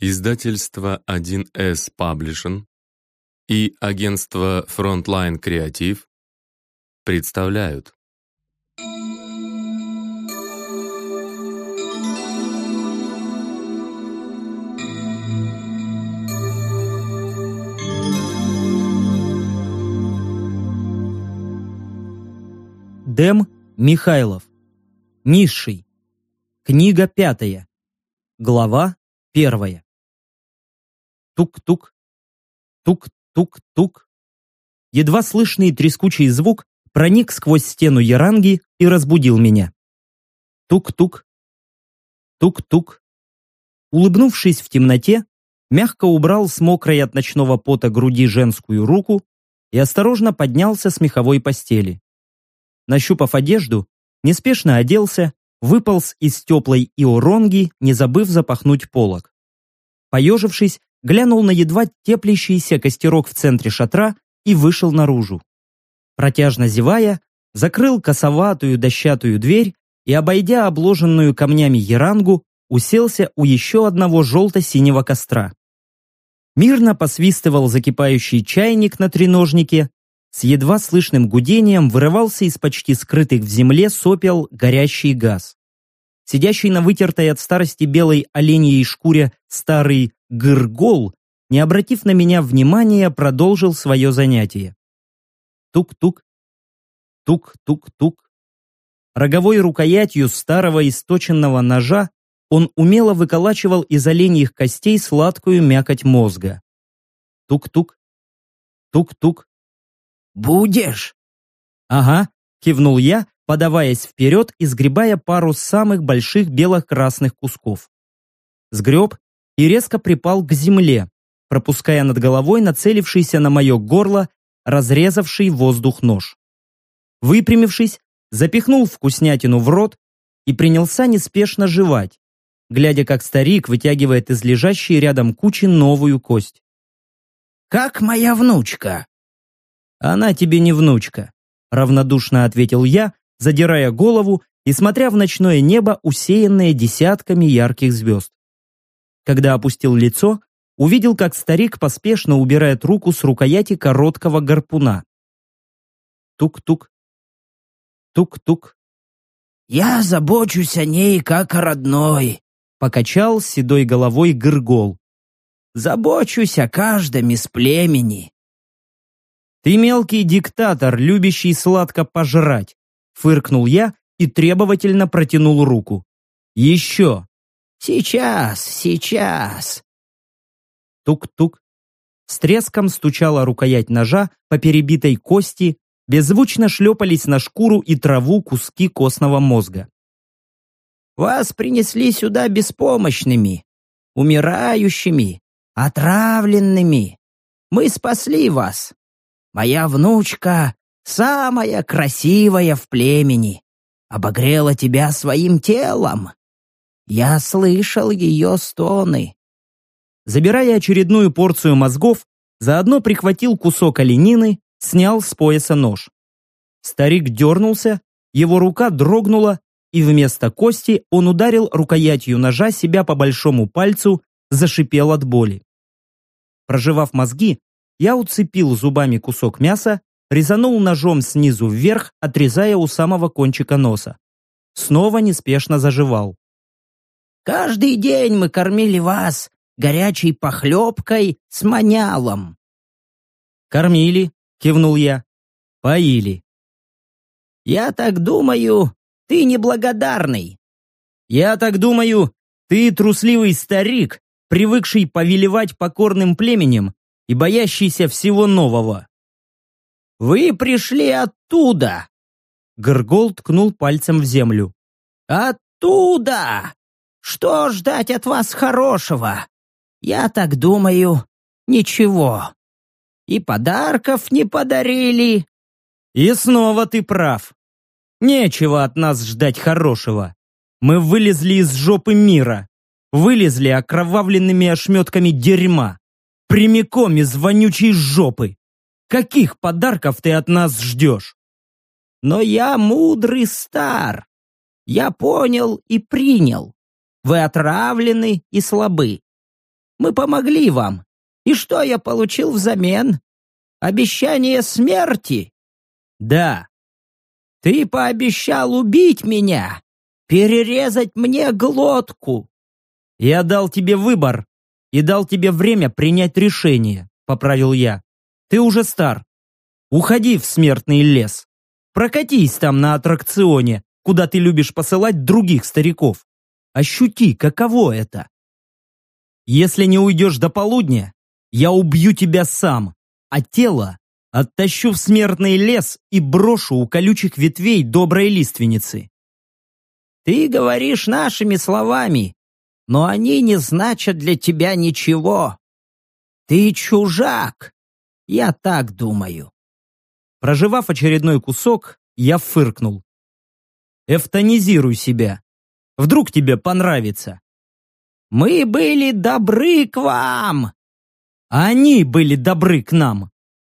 Издательство 1С Publishing и агентство Frontline Creative представляют Дэм Михайлов. Низший. Книга пятая. Глава первая. Тук-тук. Тук-тук-тук. Едва слышный трескучий звук проник сквозь стену яранги и разбудил меня. Тук-тук. Тук-тук. Улыбнувшись в темноте, мягко убрал с мокрой от ночного пота груди женскую руку и осторожно поднялся с меховой постели. Нащупав одежду, неспешно оделся, выполз из теплой иоронги, не забыв запахнуть полог. Поежившись, глянул на едва теплящийся костерок в центре шатра и вышел наружу. Протяжно зевая, закрыл косоватую дощатую дверь и, обойдя обложенную камнями ярангу, уселся у еще одного желто-синего костра. Мирно посвистывал закипающий чайник на треножнике, с едва слышным гудением вырывался из почти скрытых в земле сопел горящий газ. Сидящий на вытертой от старости белой оленьей шкуре старый гыргол, не обратив на меня внимания, продолжил свое занятие. Тук-тук, тук-тук-тук. Роговой рукоятью старого источенного ножа он умело выколачивал из оленьих костей сладкую мякоть мозга. Тук-тук, тук-тук. «Будешь?» «Ага», — кивнул я, подаваясь вперед и сгребая пару самых больших белых-красных кусков. Сгреб и резко припал к земле, пропуская над головой нацелившийся на мое горло разрезавший воздух нож. Выпрямившись, запихнул вкуснятину в рот и принялся неспешно жевать, глядя, как старик вытягивает из лежащей рядом кучи новую кость. «Как моя внучка?» «Она тебе не внучка», — равнодушно ответил я, задирая голову и смотря в ночное небо, усеянное десятками ярких звезд. Когда опустил лицо, увидел, как старик поспешно убирает руку с рукояти короткого гарпуна. Тук-тук. Тук-тук. «Я забочусь о ней, как о родной», — покачал седой головой Гыргол. «Забочусь о каждом из племени. «Ты мелкий диктатор, любящий сладко пожрать!» Фыркнул я и требовательно протянул руку. «Еще!» «Сейчас, сейчас!» Тук-тук. С треском стучала рукоять ножа по перебитой кости, беззвучно шлепались на шкуру и траву куски костного мозга. «Вас принесли сюда беспомощными, умирающими, отравленными. Мы спасли вас, Моя внучка самая красивая в племени. Обогрела тебя своим телом. Я слышал ее стоны. Забирая очередную порцию мозгов, заодно прихватил кусок оленины, снял с пояса нож. Старик дернулся, его рука дрогнула, и вместо кости он ударил рукоятью ножа себя по большому пальцу, зашипел от боли. Проживав мозги, я уцепил зубами кусок мяса, резанул ножом снизу вверх, отрезая у самого кончика носа. Снова неспешно заживал. «Каждый день мы кормили вас горячей похлебкой с манялом». «Кормили», — кивнул я. «Поили». «Я так думаю, ты неблагодарный». «Я так думаю, ты трусливый старик, привыкший повелевать покорным племенем и боящийся всего нового. «Вы пришли оттуда!» Горгол ткнул пальцем в землю. «Оттуда! Что ждать от вас хорошего? Я так думаю, ничего. И подарков не подарили». «И снова ты прав. Нечего от нас ждать хорошего. Мы вылезли из жопы мира, вылезли окровавленными ошметками дерьма прямиком из вонючей жопы. Каких подарков ты от нас ждешь? Но я мудрый стар. Я понял и принял. Вы отравлены и слабы. Мы помогли вам. И что я получил взамен? Обещание смерти? Да. Ты пообещал убить меня, перерезать мне глотку. Я дал тебе выбор и дал тебе время принять решение, поправил я. Ты уже стар. Уходи в смертный лес. Прокатись там на аттракционе, куда ты любишь посылать других стариков. Ощути, каково это. Если не уйдешь до полудня, я убью тебя сам, а тело оттащу в смертный лес и брошу у колючих ветвей доброй лиственницы. Ты говоришь нашими словами, но они не значат для тебя ничего. Ты чужак, я так думаю. Проживав очередной кусок, я фыркнул. Эвтанизируй себя. Вдруг тебе понравится. Мы были добры к вам. Они были добры к нам.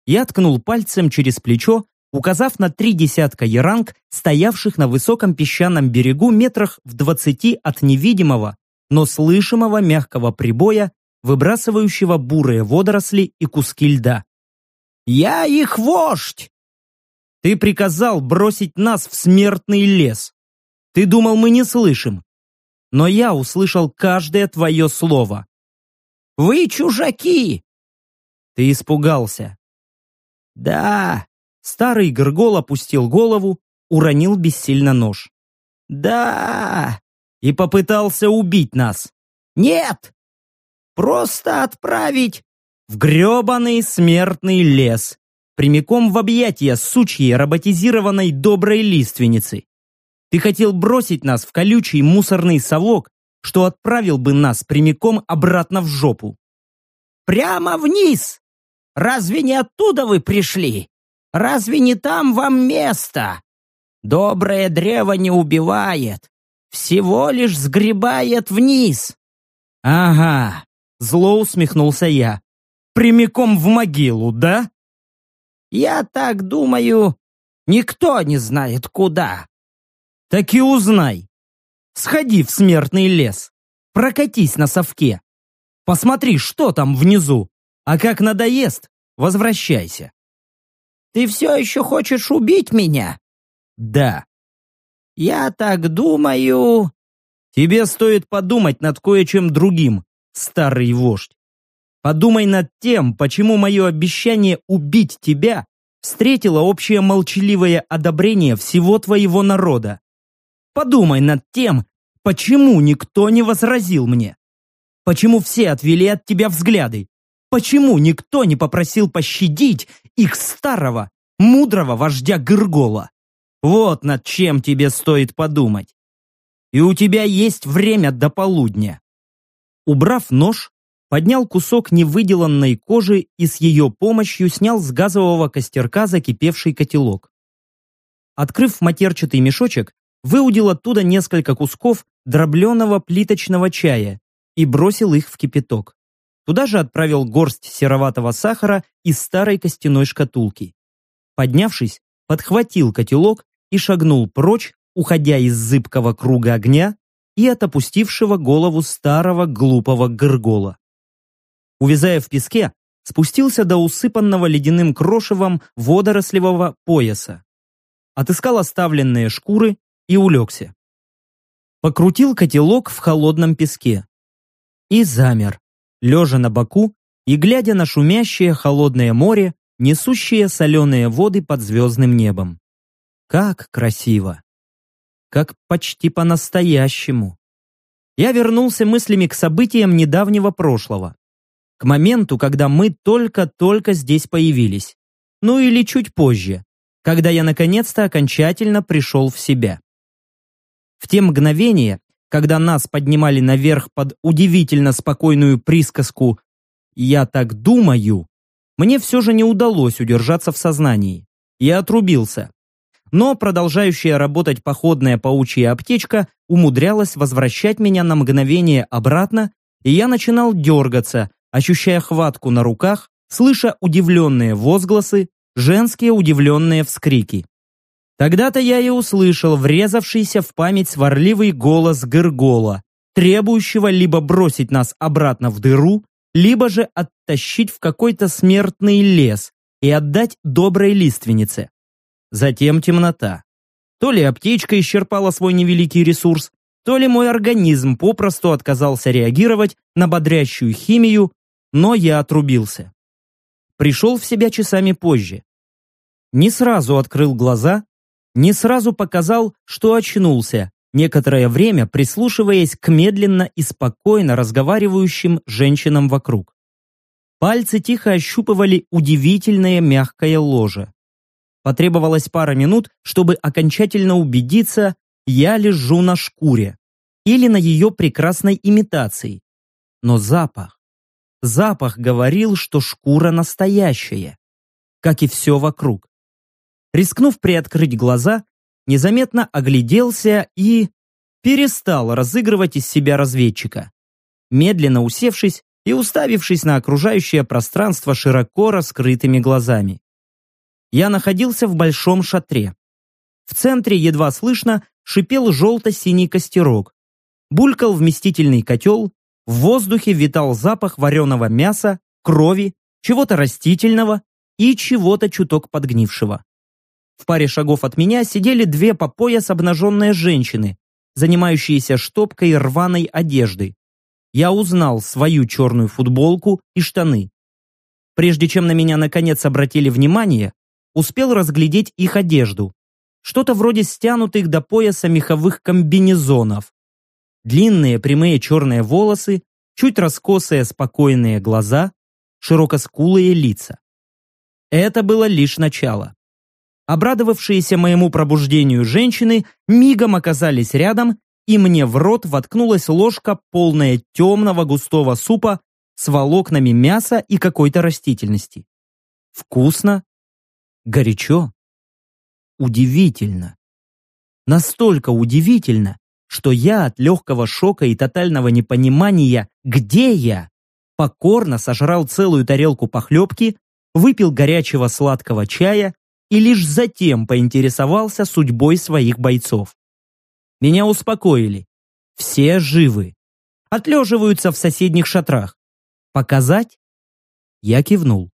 Я ткнул пальцем через плечо, указав на три десятка яранг, стоявших на высоком песчаном берегу метрах в двадцати от невидимого, но слышимого мягкого прибоя, выбрасывающего бурые водоросли и куски льда. «Я их вождь!» «Ты приказал бросить нас в смертный лес. Ты думал, мы не слышим. Но я услышал каждое твое слово». «Вы чужаки!» «Ты испугался. «Да!» Старый Гыргол опустил голову, уронил бессильно нож. «Да!» И попытался убить нас. «Нет! Просто отправить...» В гребаный смертный лес, прямиком в объятия сучьей роботизированной доброй лиственницы. Ты хотел бросить нас в колючий мусорный совок, что отправил бы нас прямиком обратно в жопу. «Прямо вниз!» Разве не оттуда вы пришли? Разве не там вам место? Доброе древо не убивает, всего лишь сгребает вниз. Ага, зло усмехнулся я. Прямиком в могилу, да? Я так думаю, никто не знает куда. Так и узнай. Сходи в смертный лес, прокатись на совке. Посмотри, что там внизу. А как надоест, возвращайся. Ты все еще хочешь убить меня? Да. Я так думаю... Тебе стоит подумать над кое-чем другим, старый вождь. Подумай над тем, почему мое обещание убить тебя встретило общее молчаливое одобрение всего твоего народа. Подумай над тем, почему никто не возразил мне. Почему все отвели от тебя взгляды, Почему никто не попросил пощадить их старого, мудрого вождя Гыргола? Вот над чем тебе стоит подумать. И у тебя есть время до полудня. Убрав нож, поднял кусок невыделанной кожи и с ее помощью снял с газового костерка закипевший котелок. Открыв матерчатый мешочек, выудил оттуда несколько кусков дробленого плиточного чая и бросил их в кипяток. Туда же отправил горсть сероватого сахара из старой костяной шкатулки. Поднявшись, подхватил котелок и шагнул прочь, уходя из зыбкого круга огня и от опустившего голову старого глупого горгола. Увязая в песке, спустился до усыпанного ледяным крошевом водорослевого пояса. Отыскал оставленные шкуры и улегся. Покрутил котелок в холодном песке. И замер, лежа на боку и глядя на шумящее холодное море, несущее соленые воды под звездным небом. Как красиво! Как почти по-настоящему. Я вернулся мыслями к событиям недавнего прошлого. К моменту, когда мы только-только здесь появились. Ну или чуть позже, когда я наконец-то окончательно пришел в себя. В те мгновения когда нас поднимали наверх под удивительно спокойную присказку «Я так думаю», мне все же не удалось удержаться в сознании. Я отрубился. Но продолжающая работать походная паучья аптечка умудрялась возвращать меня на мгновение обратно, и я начинал дергаться, ощущая хватку на руках, слыша удивленные возгласы, женские удивленные вскрики. Тогда-то я и услышал врезавшийся в память сварливый голос Гыргола, требующего либо бросить нас обратно в дыру, либо же оттащить в какой-то смертный лес и отдать доброй лиственнице. Затем темнота. То ли аптечка исчерпала свой невеликий ресурс, то ли мой организм попросту отказался реагировать на бодрящую химию, но я отрубился. Пришел в себя часами позже. Не сразу открыл глаза, не сразу показал, что очнулся, некоторое время прислушиваясь к медленно и спокойно разговаривающим женщинам вокруг. Пальцы тихо ощупывали удивительное мягкое ложе. Потребовалось пара минут, чтобы окончательно убедиться, я лежу на шкуре или на ее прекрасной имитации. Но запах. Запах говорил, что шкура настоящая, как и все вокруг. Рискнув приоткрыть глаза, незаметно огляделся и перестал разыгрывать из себя разведчика. Медленно усевшись и уставившись на окружающее пространство широко раскрытыми глазами. Я находился в большом шатре. В центре едва слышно шипел желто-синий костерок. Булькал вместительный котел, в воздухе витал запах вареного мяса, крови, чего-то растительного и чего-то чуток подгнившего. В паре шагов от меня сидели две по пояс обнаженные женщины, занимающиеся штопкой рваной одежды. Я узнал свою черную футболку и штаны. Прежде чем на меня наконец обратили внимание, успел разглядеть их одежду. Что-то вроде стянутых до пояса меховых комбинезонов. Длинные прямые черные волосы, чуть раскосые спокойные глаза, широкоскулые лица. Это было лишь начало. Обрадовавшиеся моему пробуждению женщины мигом оказались рядом, и мне в рот воткнулась ложка, полная темного густого супа с волокнами мяса и какой-то растительности. Вкусно, горячо, удивительно. Настолько удивительно, что я от легкого шока и тотального непонимания «где я?» покорно сожрал целую тарелку похлебки, выпил горячего сладкого чая и лишь затем поинтересовался судьбой своих бойцов. Меня успокоили. Все живы. Отлеживаются в соседних шатрах. Показать? Я кивнул.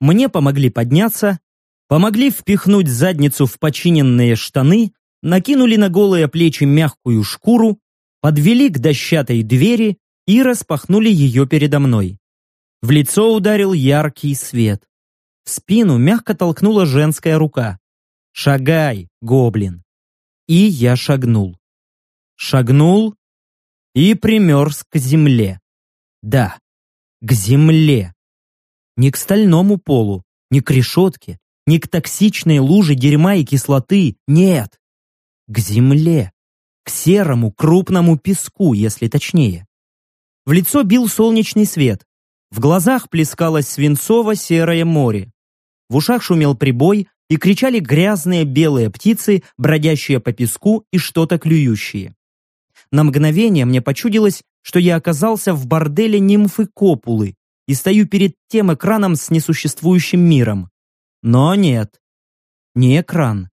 Мне помогли подняться, помогли впихнуть задницу в починенные штаны, накинули на голые плечи мягкую шкуру, подвели к дощатой двери и распахнули ее передо мной. В лицо ударил яркий свет. В спину мягко толкнула женская рука. «Шагай, гоблин!» И я шагнул. Шагнул и примерз к земле. Да, к земле. Не к стальному полу, не к решетке, не к токсичной луже дерьма и кислоты, нет. К земле, к серому крупному песку, если точнее. В лицо бил солнечный свет. В глазах плескалось свинцово-серое море. В ушах шумел прибой, и кричали грязные белые птицы, бродящие по песку и что-то клюющие. На мгновение мне почудилось, что я оказался в борделе нимфы Копулы и стою перед тем экраном с несуществующим миром. Но нет, не экран.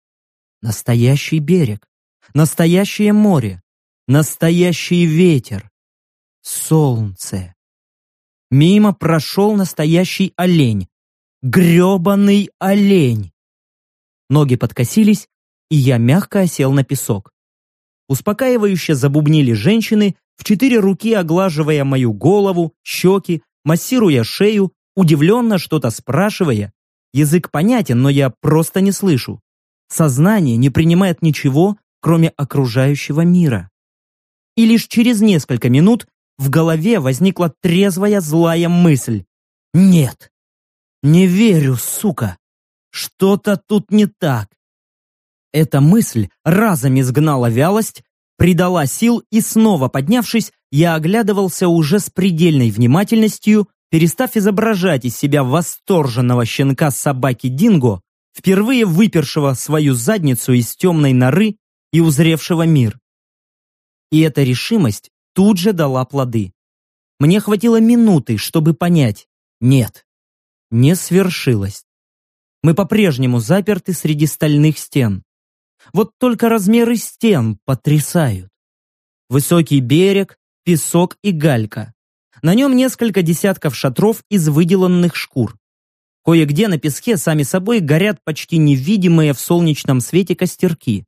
Настоящий берег, настоящее море, настоящий ветер, солнце. Мимо прошел настоящий олень, грёбаный олень. Ноги подкосились, и я мягко осел на песок. Успокаивающе забубнили женщины, в четыре руки оглаживая мою голову, щеки, массируя шею, удивленно что-то спрашивая. Язык понятен, но я просто не слышу. Сознание не принимает ничего, кроме окружающего мира. И лишь через несколько минут в голове возникла трезвая злая мысль. Нет, не верю, сука. Что-то тут не так. Эта мысль разом изгнала вялость, придала сил и снова поднявшись, я оглядывался уже с предельной внимательностью, перестав изображать из себя восторженного щенка собаки Динго, впервые выпершего свою задницу из темной норы и узревшего мир. И эта решимость тут же дала плоды. Мне хватило минуты, чтобы понять, нет, не свершилось. Мы по-прежнему заперты среди стальных стен. Вот только размеры стен потрясают. Высокий берег, песок и галька. На нем несколько десятков шатров из выделанных шкур. Кое-где на песке сами собой горят почти невидимые в солнечном свете костерки.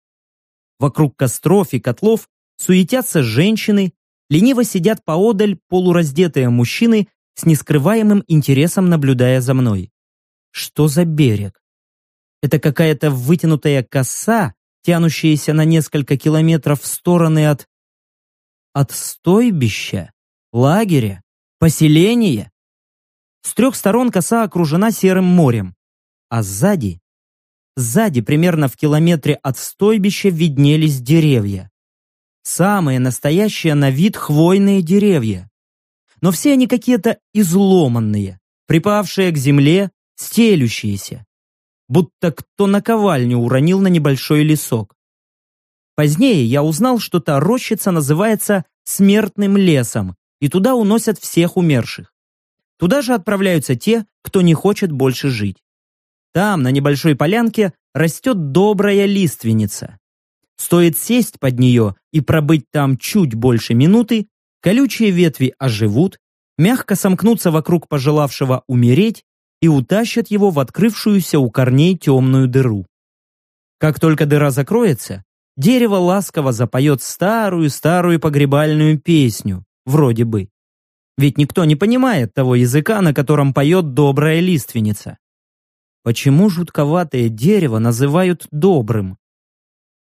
Вокруг костров и котлов суетятся женщины, лениво сидят поодаль полураздетые мужчины с нескрываемым интересом наблюдая за мной. Что за берег? Это какая-то вытянутая коса, тянущаяся на несколько километров в стороны от... От стойбища? Лагеря? Поселения? С трех сторон коса окружена серым морем, а сзади... Сзади, примерно в километре от стойбища, виднелись деревья. Самые настоящие на вид хвойные деревья. Но все они какие-то изломанные, припавшие к земле, стелющиеся. Будто кто наковальню уронил на небольшой лесок. Позднее я узнал, что та рощица называется смертным лесом, и туда уносят всех умерших. Туда же отправляются те, кто не хочет больше жить. Там, на небольшой полянке, растет добрая лиственница. Стоит сесть под нее и пробыть там чуть больше минуты, колючие ветви оживут, мягко сомкнутся вокруг пожелавшего умереть и утащат его в открывшуюся у корней темную дыру. Как только дыра закроется, дерево ласково запоет старую-старую погребальную песню, вроде бы. Ведь никто не понимает того языка, на котором поет добрая лиственница. Почему жутковатое дерево называют добрым?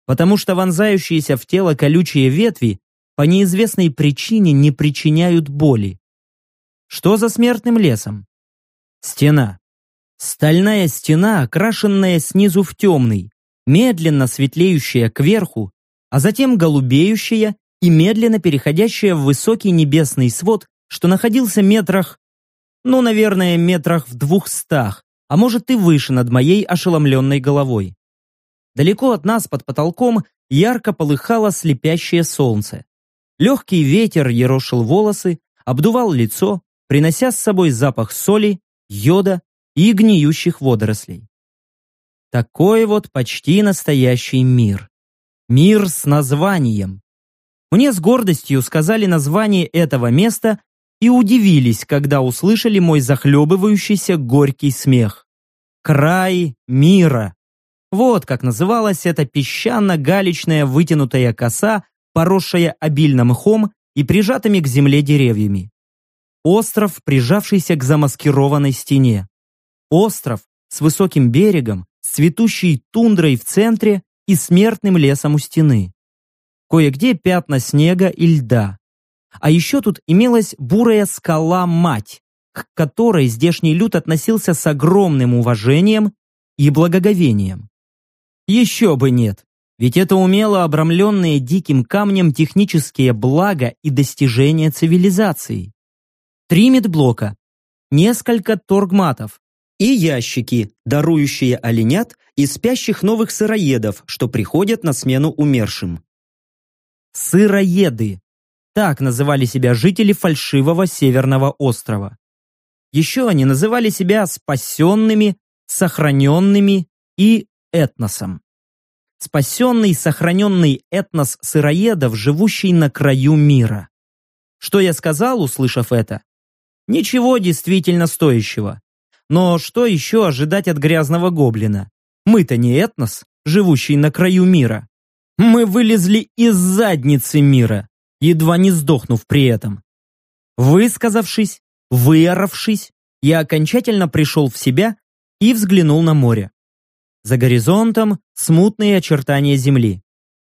потому что вонзающиеся в тело колючие ветви по неизвестной причине не причиняют боли. Что за смертным лесом? Стена. Стальная стена, окрашенная снизу в темный, медленно светлеющая кверху, а затем голубеющая и медленно переходящая в высокий небесный свод, что находился метрах, ну, наверное, метрах в двухстах, а может и выше над моей ошеломленной головой. Далеко от нас под потолком ярко полыхало слепящее солнце. Легкий ветер ерошил волосы, обдувал лицо, принося с собой запах соли, йода и гниющих водорослей. Такой вот почти настоящий мир. Мир с названием. Мне с гордостью сказали название этого места и удивились, когда услышали мой захлебывающийся горький смех. Край мира. Вот как называлась эта песчано-галечная вытянутая коса, поросшая обильным мхом и прижатыми к земле деревьями. Остров, прижавшийся к замаскированной стене. Остров с высоким берегом, с цветущей тундрой в центре и смертным лесом у стены. Кое-где пятна снега и льда. А еще тут имелась бурая скала-мать, к которой здешний люд относился с огромным уважением и благоговением. Еще бы нет. Ведь это умело обрамленные диким камнем технические блага и достижения цивилизации. Три медблока, несколько торгматов и ящики, дарующие оленят и спящих новых сыроедов, что приходят на смену умершим. Сыроеды. Так называли себя жители фальшивого северного острова. Еще они называли себя спасенными, сохраненными и этносом. Спасенный, сохраненный этнос сыроедов, живущий на краю мира. Что я сказал, услышав это? Ничего действительно стоящего. Но что еще ожидать от грязного гоблина? Мы-то не этнос, живущий на краю мира. Мы вылезли из задницы мира, едва не сдохнув при этом. Высказавшись, выоровшись, я окончательно пришел в себя и взглянул на море. За горизонтом смутные очертания земли.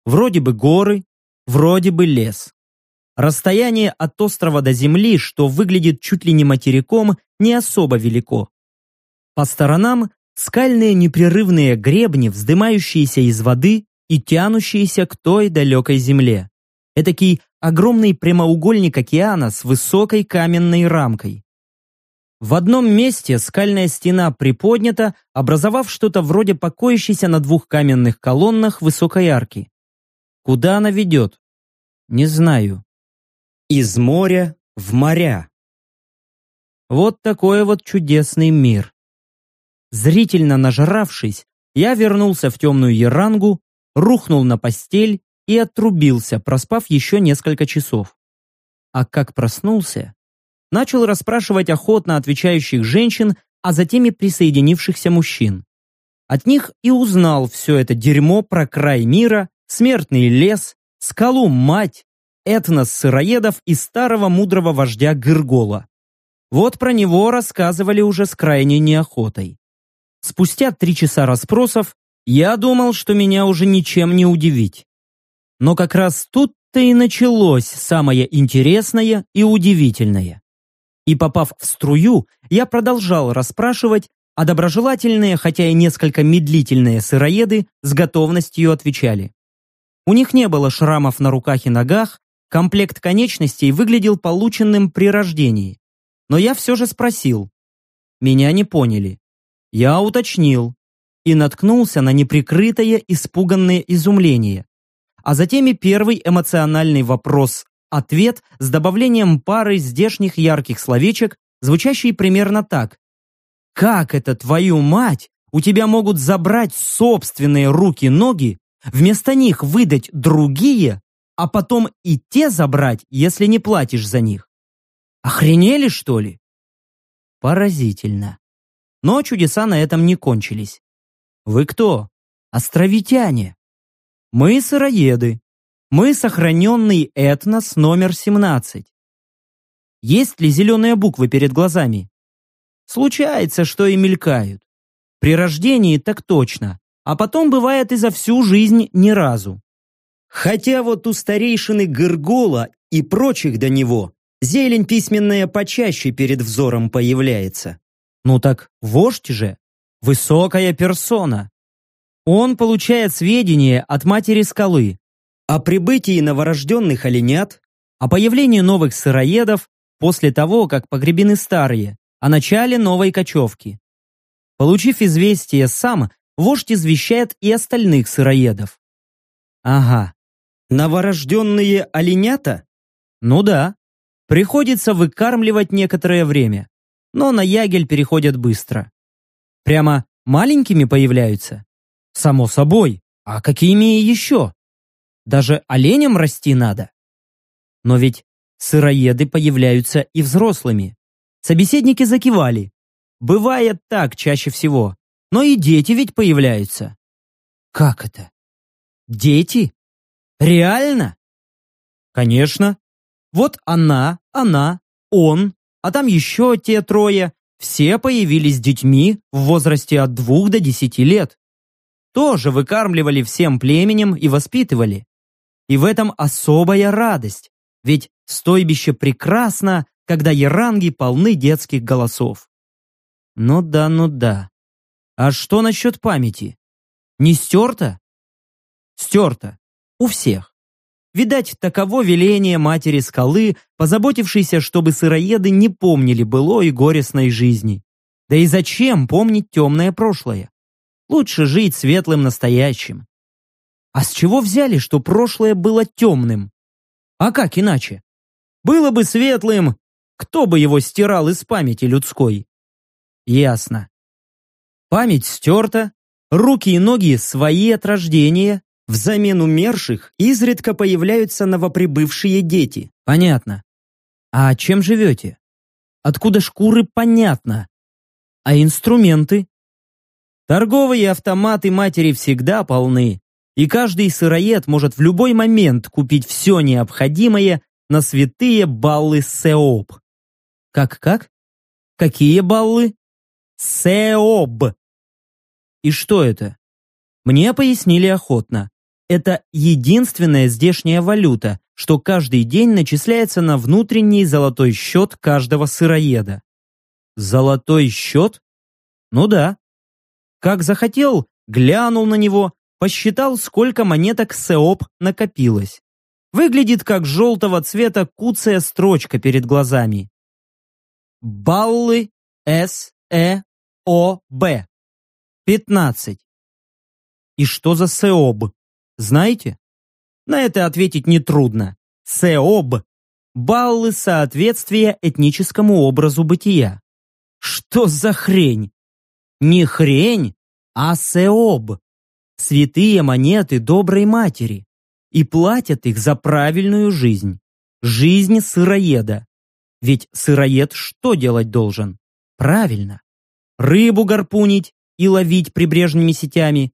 Вроде бы горы, вроде бы лес. Расстояние от острова до земли, что выглядит чуть ли не материком, не особо велико. По сторонам скальные непрерывные гребни, вздымающиеся из воды и тянущиеся к той далекой земле. Этакий огромный прямоугольник океана с высокой каменной рамкой. В одном месте скальная стена приподнята, образовав что-то вроде покоящейся на двух каменных колоннах высокой арки. Куда она ведет? Не знаю. Из моря в моря. Вот такой вот чудесный мир. Зрительно нажравшись, я вернулся в темную ярангу, рухнул на постель и отрубился, проспав еще несколько часов. А как проснулся, начал расспрашивать охотно отвечающих женщин, а затем и присоединившихся мужчин. От них и узнал все это дерьмо про край мира, смертный лес, скалу-мать, этнос сыроедов и старого мудрого вождя Гыргола. Вот про него рассказывали уже с крайней неохотой. Спустя три часа расспросов я думал, что меня уже ничем не удивить. Но как раз тут-то и началось самое интересное и удивительное. И попав в струю, я продолжал расспрашивать, а доброжелательные, хотя и несколько медлительные сыроеды с готовностью отвечали. У них не было шрамов на руках и ногах, комплект конечностей выглядел полученным при рождении. Но я все же спросил. Меня не поняли. Я уточнил и наткнулся на неприкрытое испуганное изумление. А затем и первый эмоциональный вопрос-ответ с добавлением пары здешних ярких словечек, звучащий примерно так. «Как это, твою мать, у тебя могут забрать собственные руки-ноги, вместо них выдать другие, а потом и те забрать, если не платишь за них? Охренели, что ли? Поразительно. Но чудеса на этом не кончились. Вы кто? Островитяне. Мы сыроеды. Мы сохраненный этнос номер 17. Есть ли зеленые буквы перед глазами? Случается, что и мелькают. При рождении так точно, а потом бывает и за всю жизнь ни разу. Хотя вот у старейшины Гыргола и прочих до него Зелень письменная почаще перед взором появляется. Ну так вождь же, высокая персона. Он получает сведения от матери скалы о прибытии новорожденных оленят, о появлении новых сыроедов после того, как погребены старые, о начале новой кочевки. Получив известие сам, вождь извещает и остальных сыроедов. Ага, новорожденные оленята? Ну да, Приходится выкармливать некоторое время, но на ягель переходят быстро. Прямо маленькими появляются? Само собой, а какими еще? Даже оленям расти надо. Но ведь сыроеды появляются и взрослыми. Собеседники закивали. Бывает так чаще всего. Но и дети ведь появляются. Как это? Дети? Реально? Конечно. Вот она, она, он, а там еще те трое, все появились детьми в возрасте от двух до десяти лет. Тоже выкармливали всем племенем и воспитывали. И в этом особая радость, ведь стойбище прекрасно, когда яранги полны детских голосов. Ну да, ну да. А что насчет памяти? Не стерто? Стерто. У всех. Видать, таково веление матери скалы, позаботившейся, чтобы сыроеды не помнили былой горестной жизни. Да и зачем помнить темное прошлое? Лучше жить светлым настоящим. А с чего взяли, что прошлое было темным? А как иначе? Было бы светлым, кто бы его стирал из памяти людской? Ясно. Память стерта, руки и ноги свои от рождения, Взамен умерших изредка появляются новоприбывшие дети. Понятно. А чем живете? Откуда шкуры, понятно. А инструменты? Торговые автоматы матери всегда полны, и каждый сыроед может в любой момент купить все необходимое на святые баллы Сеоб. Как-как? Какие баллы? Сеоб. И что это? Мне пояснили охотно. Это единственная здешняя валюта, что каждый день начисляется на внутренний золотой счет каждого сыроеда. Золотой счет? Ну да. Как захотел, глянул на него, посчитал, сколько монеток СЭОП накопилось. Выглядит как желтого цвета куцая строчка перед глазами. Баллы С Э О Б. 15. И что за СЭОБ? Знаете? На это ответить нетрудно. СЭОБ – баллы соответствия этническому образу бытия. Что за хрень? Не хрень, а СЭОБ. Святые монеты доброй матери. И платят их за правильную жизнь. Жизнь сыроеда. Ведь сыроед что делать должен? Правильно. Рыбу гарпунить и ловить прибрежными сетями,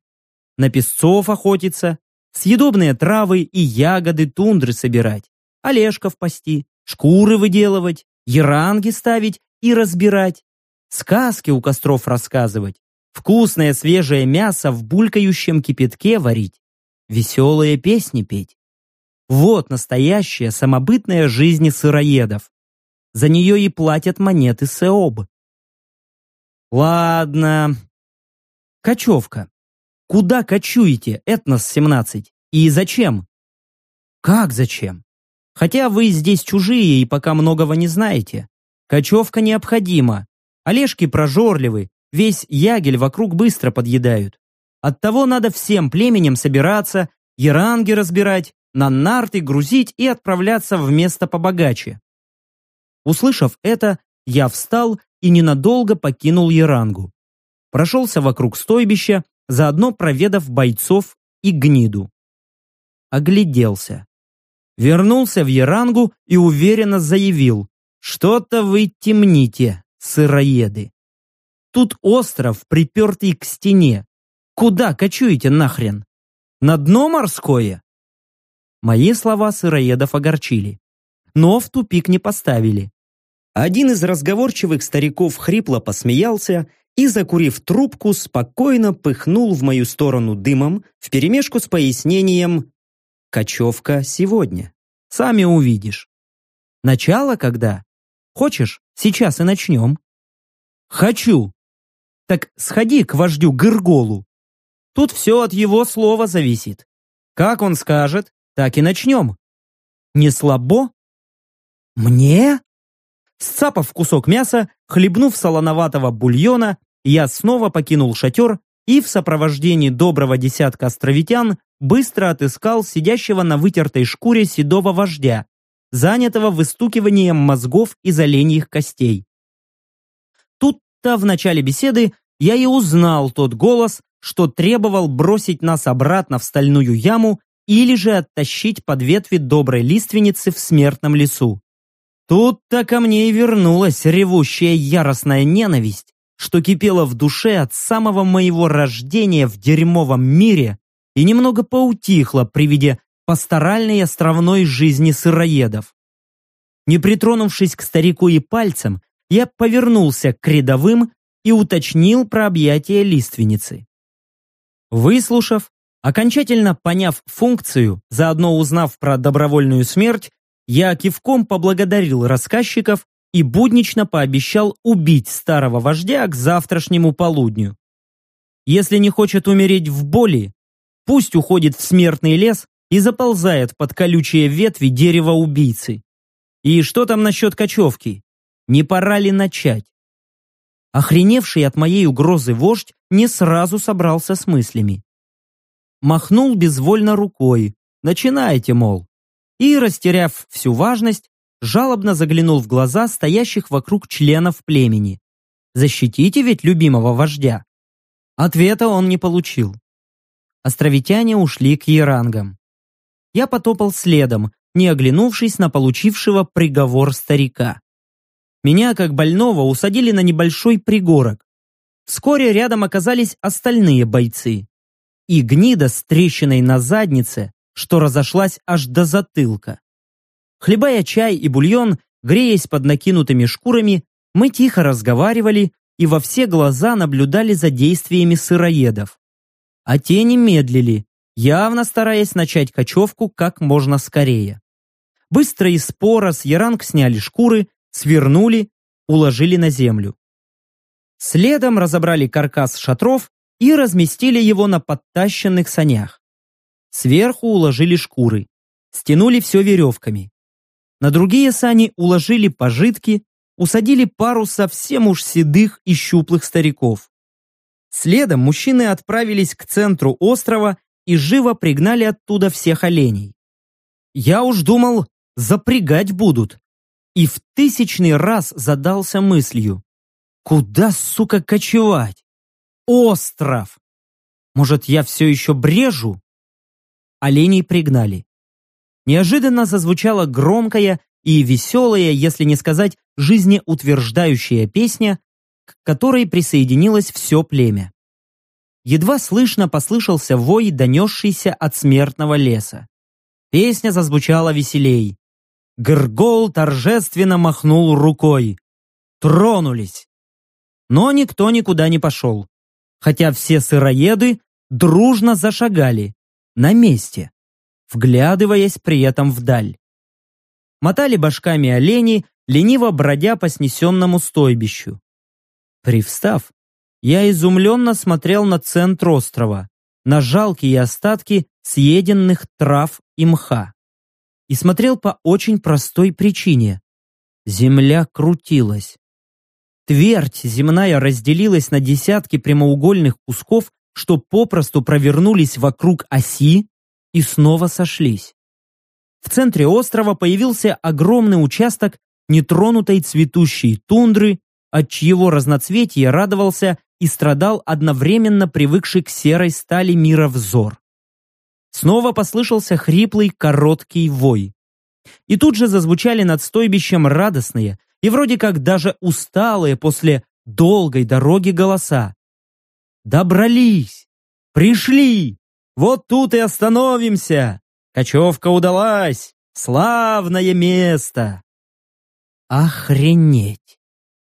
на песцов охотиться, съедобные травы и ягоды тундры собирать, олешков пасти, шкуры выделывать, яранги ставить и разбирать, сказки у костров рассказывать, вкусное свежее мясо в булькающем кипятке варить, веселые песни петь. Вот настоящая самобытная жизнь сыроедов. За нее и платят монеты Сеоб. Ладно. Кочевка. Куда кочуете, Этнос-17? И зачем? Как зачем? Хотя вы здесь чужие и пока многого не знаете. Кочевка необходима. Олежки прожорливы, весь ягель вокруг быстро подъедают. Оттого надо всем племенем собираться, яранги разбирать, на нарты грузить и отправляться в место побогаче. Услышав это, я встал и ненадолго покинул Ярангу. Прошелся вокруг стойбища, заодно проведав бойцов и гниду. Огляделся. Вернулся в Ярангу и уверенно заявил, что-то вы темните, сыроеды. Тут остров, припертый к стене. Куда кочуете нахрен? На дно морское? Мои слова сыроедов огорчили. Но в тупик не поставили. Один из разговорчивых стариков хрипло посмеялся и, закурив трубку, спокойно пыхнул в мою сторону дымом вперемешку с пояснением «Кочевка сегодня. Сами увидишь». «Начало когда?» «Хочешь, сейчас и начнем?» «Хочу!» «Так сходи к вождю Гырголу. Тут все от его слова зависит. Как он скажет, так и начнем. Не слабо? Мне? Сцапав кусок мяса, хлебнув солоноватого бульона, я снова покинул шатер и в сопровождении доброго десятка островитян быстро отыскал сидящего на вытертой шкуре седого вождя, занятого выстукиванием мозгов из оленьих костей. Тут-то в начале беседы я и узнал тот голос, что требовал бросить нас обратно в стальную яму или же оттащить под ветви доброй лиственницы в смертном лесу. Тут-то ко мне и вернулась ревущая яростная ненависть, что кипела в душе от самого моего рождения в дерьмовом мире и немного поутихла при виде пасторальной островной жизни сыроедов. Не притронувшись к старику и пальцем, я повернулся к рядовым и уточнил про объятие лиственницы. Выслушав, Окончательно поняв функцию, заодно узнав про добровольную смерть, я кивком поблагодарил рассказчиков и буднично пообещал убить старого вождя к завтрашнему полудню. Если не хочет умереть в боли, пусть уходит в смертный лес и заползает под колючие ветви дерева убийцы. И что там насчет кочевки? Не пора ли начать? Охреневший от моей угрозы вождь не сразу собрался с мыслями махнул безвольно рукой. «Начинайте, мол». И, растеряв всю важность, жалобно заглянул в глаза стоящих вокруг членов племени. «Защитите ведь любимого вождя». Ответа он не получил. Островитяне ушли к ерангам. Я потопал следом, не оглянувшись на получившего приговор старика. Меня, как больного, усадили на небольшой пригорок. Вскоре рядом оказались остальные бойцы и гнида с трещиной на заднице, что разошлась аж до затылка. Хлебая чай и бульон, греясь под накинутыми шкурами, мы тихо разговаривали и во все глаза наблюдали за действиями сыроедов. А те не медлили, явно стараясь начать кочевку как можно скорее. Быстро и споро с яранг сняли шкуры, свернули, уложили на землю. Следом разобрали каркас шатров и разместили его на подтащенных санях. Сверху уложили шкуры, стянули все веревками. На другие сани уложили пожитки, усадили пару совсем уж седых и щуплых стариков. Следом мужчины отправились к центру острова и живо пригнали оттуда всех оленей. Я уж думал, запрягать будут. И в тысячный раз задался мыслью. Куда, сука, кочевать? Остров! Может, я все еще брежу? Оленей пригнали. Неожиданно зазвучала громкая и веселая, если не сказать жизнеутверждающая песня, к которой присоединилось все племя. Едва слышно послышался вой, донесшийся от смертного леса. Песня зазвучала веселей. Гргол торжественно махнул рукой. Тронулись. Но никто никуда не пошел. Хотя все сыроеды дружно зашагали. На месте. Вглядываясь при этом вдаль. Мотали башками олени, лениво бродя по снесенному стойбищу. Привстав, я изумленно смотрел на центр острова, на жалкие остатки съеденных трав и мха. И смотрел по очень простой причине. Земля крутилась. Твердь земная разделилась на десятки прямоугольных кусков, что попросту провернулись вокруг оси и снова сошлись. В центре острова появился огромный участок нетронутой цветущей тундры, от чьего разноцветия радовался и страдал одновременно привыкший к серой стали мира взор. Снова послышался хриплый короткий вой. И тут же зазвучали над стойбищем радостные и вроде как даже усталые после долгой дороги голоса. «Добрались! Пришли! Вот тут и остановимся! Кочевка удалась! Славное место!» Охренеть!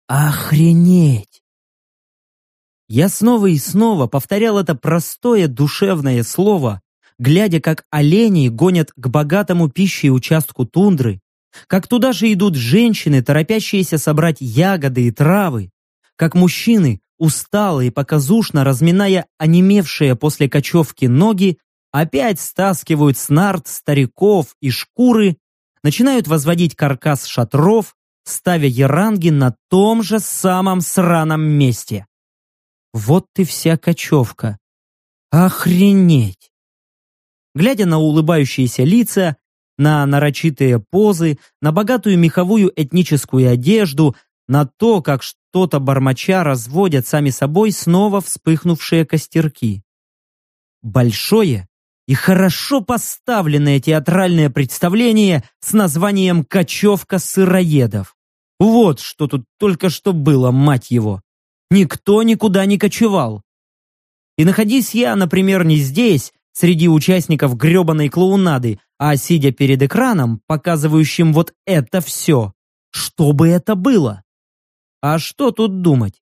Охренеть! Я снова и снова повторял это простое душевное слово, глядя, как олени гонят к богатому пище участку тундры, как туда же идут женщины, торопящиеся собрать ягоды и травы, как мужчины, усталые и показушно разминая онемевшие после кочевки ноги, опять стаскивают с нарт стариков и шкуры, начинают возводить каркас шатров, ставя яранги на том же самом сраном месте. Вот ты вся кочевка. Охренеть! Глядя на улыбающиеся лица, на нарочитые позы, на богатую меховую этническую одежду, на то, как что-то бормоча разводят сами собой снова вспыхнувшие костерки. Большое и хорошо поставленное театральное представление с названием «Кочевка сыроедов». Вот что тут только что было, мать его. Никто никуда не кочевал. И находись я, например, не здесь, среди участников гребаной клоунады, а сидя перед экраном, показывающим вот это все, что бы это было? А что тут думать?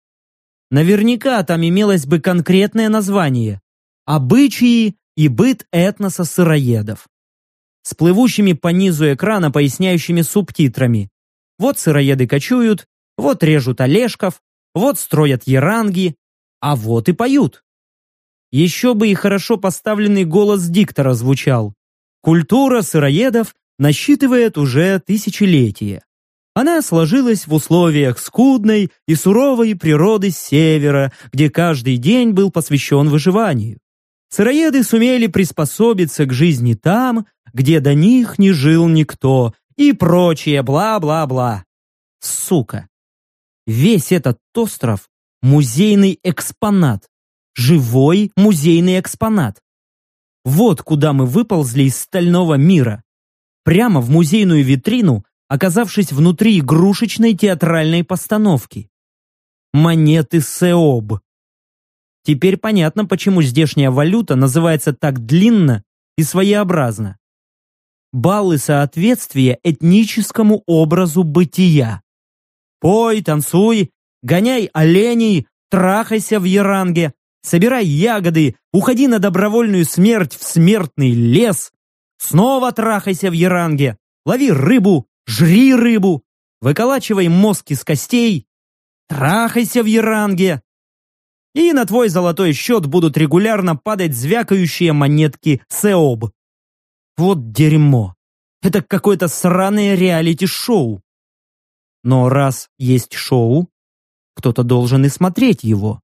Наверняка там имелось бы конкретное название «Обычаи и быт этноса сыроедов» с плывущими по низу экрана поясняющими субтитрами. Вот сыроеды кочуют, вот режут олешков, вот строят яранги, а вот и поют. Еще бы и хорошо поставленный голос диктора звучал. Культура сыроедов насчитывает уже тысячелетия. Она сложилась в условиях скудной и суровой природы севера, где каждый день был посвящен выживанию. Сыроеды сумели приспособиться к жизни там, где до них не жил никто, и прочее бла-бла-бла. Сука, Весь этот остров – музейный экспонат. Живой музейный экспонат. Вот куда мы выползли из стального мира. Прямо в музейную витрину, оказавшись внутри игрушечной театральной постановки. Монеты Сеоб. Теперь понятно, почему здешняя валюта называется так длинно и своеобразно. Баллы соответствия этническому образу бытия. Пой, танцуй, гоняй оленей, трахайся в Яранге, собирай ягоды, уходи на добровольную смерть в смертный лес, снова трахайся в Яранге, лови рыбу, жри рыбу, выколачивай мозг из костей, трахайся в Яранге. И на твой золотой счет будут регулярно падать звякающие монетки Сеоб. Вот дерьмо. Это какое-то сраное реалити-шоу. Но раз есть шоу, кто-то должен и смотреть его.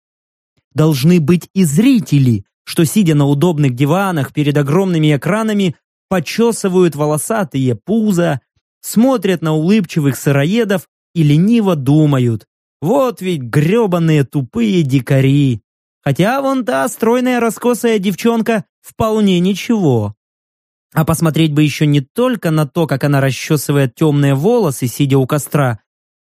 Должны быть и зрители, что, сидя на удобных диванах перед огромными экранами, почесывают волосатые пузо, смотрят на улыбчивых сыроедов и лениво думают. Вот ведь гребаные тупые дикари. Хотя вон та стройная раскосая девчонка вполне ничего. А посмотреть бы еще не только на то, как она расчесывает темные волосы, сидя у костра,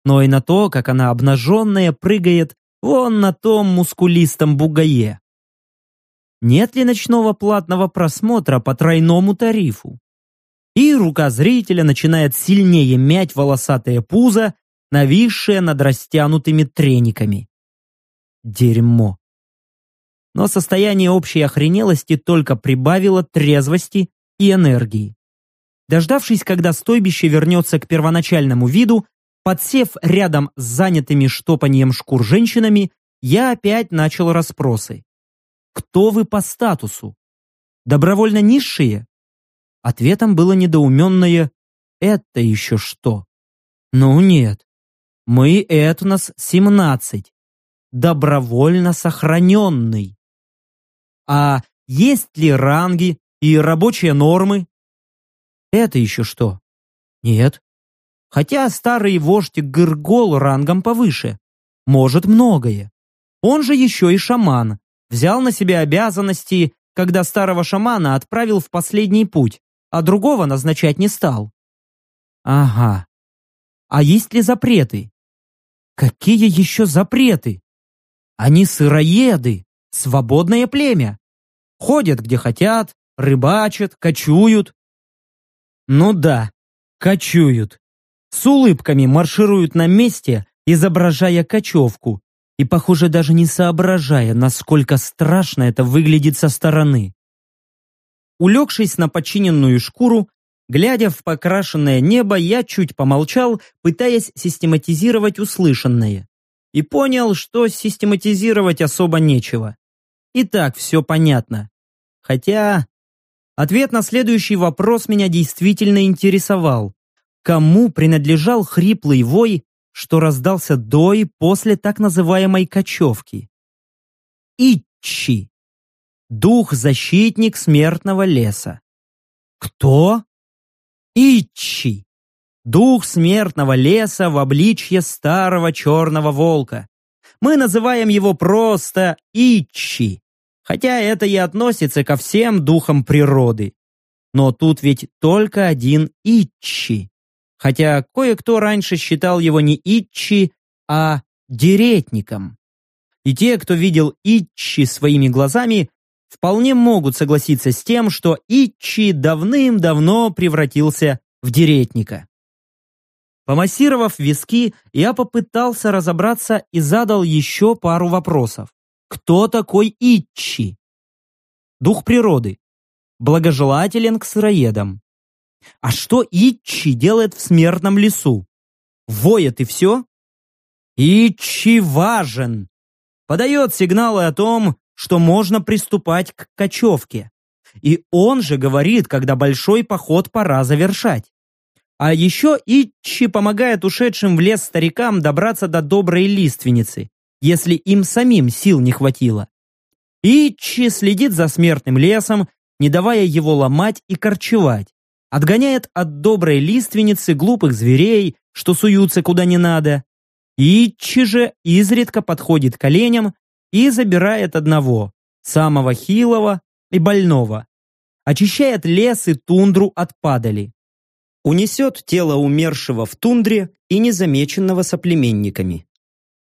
но и на то, как она обнаженная прыгает вон на том мускулистом бугае. Нет ли ночного платного просмотра по тройному тарифу? И рука зрителя начинает сильнее мять волосатое пузо, нависшее над растянутыми трениками. Дерьмо. Но состояние общей охренелости только прибавило трезвости и энергии. Дождавшись, когда стойбище вернется к первоначальному виду, подсев рядом с занятыми штопанием шкур женщинами, я опять начал расспросы. Кто вы по статусу? Добровольно низшие? Ответом было недоуменное «Это еще что?» Ну нет, мы этнос 17, добровольно сохраненный. А есть ли ранги, и рабочие нормы. Это еще что? Нет. Хотя старый вождь Гыргол рангом повыше. Может многое. Он же еще и шаман. Взял на себя обязанности, когда старого шамана отправил в последний путь, а другого назначать не стал. Ага. А есть ли запреты? Какие еще запреты? Они сыроеды, свободное племя. Ходят где хотят, рыбачат, кочуют. Ну да, кочуют. С улыбками маршируют на месте, изображая кочевку, и, похоже, даже не соображая, насколько страшно это выглядит со стороны. Улегшись на подчиненную шкуру, глядя в покрашенное небо, я чуть помолчал, пытаясь систематизировать услышанное. И понял, что систематизировать особо нечего. И так все понятно. Хотя Ответ на следующий вопрос меня действительно интересовал. Кому принадлежал хриплый вой, что раздался до и после так называемой кочевки? Итчи. Дух-защитник смертного леса. Кто? Итчи. Дух смертного леса в обличье старого черного волка. Мы называем его просто Итчи хотя это и относится ко всем духам природы. Но тут ведь только один Итчи. Хотя кое-кто раньше считал его не Итчи, а Деретником. И те, кто видел Итчи своими глазами, вполне могут согласиться с тем, что Итчи давным-давно превратился в Деретника. Помассировав виски, я попытался разобраться и задал еще пару вопросов. Кто такой Итчи? Дух природы. Благожелателен к сыроедам. А что Итчи делает в смертном лесу? Воет и все? Итчи важен. Подает сигналы о том, что можно приступать к кочевке. И он же говорит, когда большой поход пора завершать. А еще Итчи помогает ушедшим в лес старикам добраться до доброй лиственницы если им самим сил не хватило. Ичи следит за смертным лесом, не давая его ломать и корчевать. Отгоняет от доброй лиственницы глупых зверей, что суются куда не надо. Ичи же изредка подходит к оленям и забирает одного, самого хилого и больного. Очищает лес и тундру от падали. Унесет тело умершего в тундре и незамеченного соплеменниками.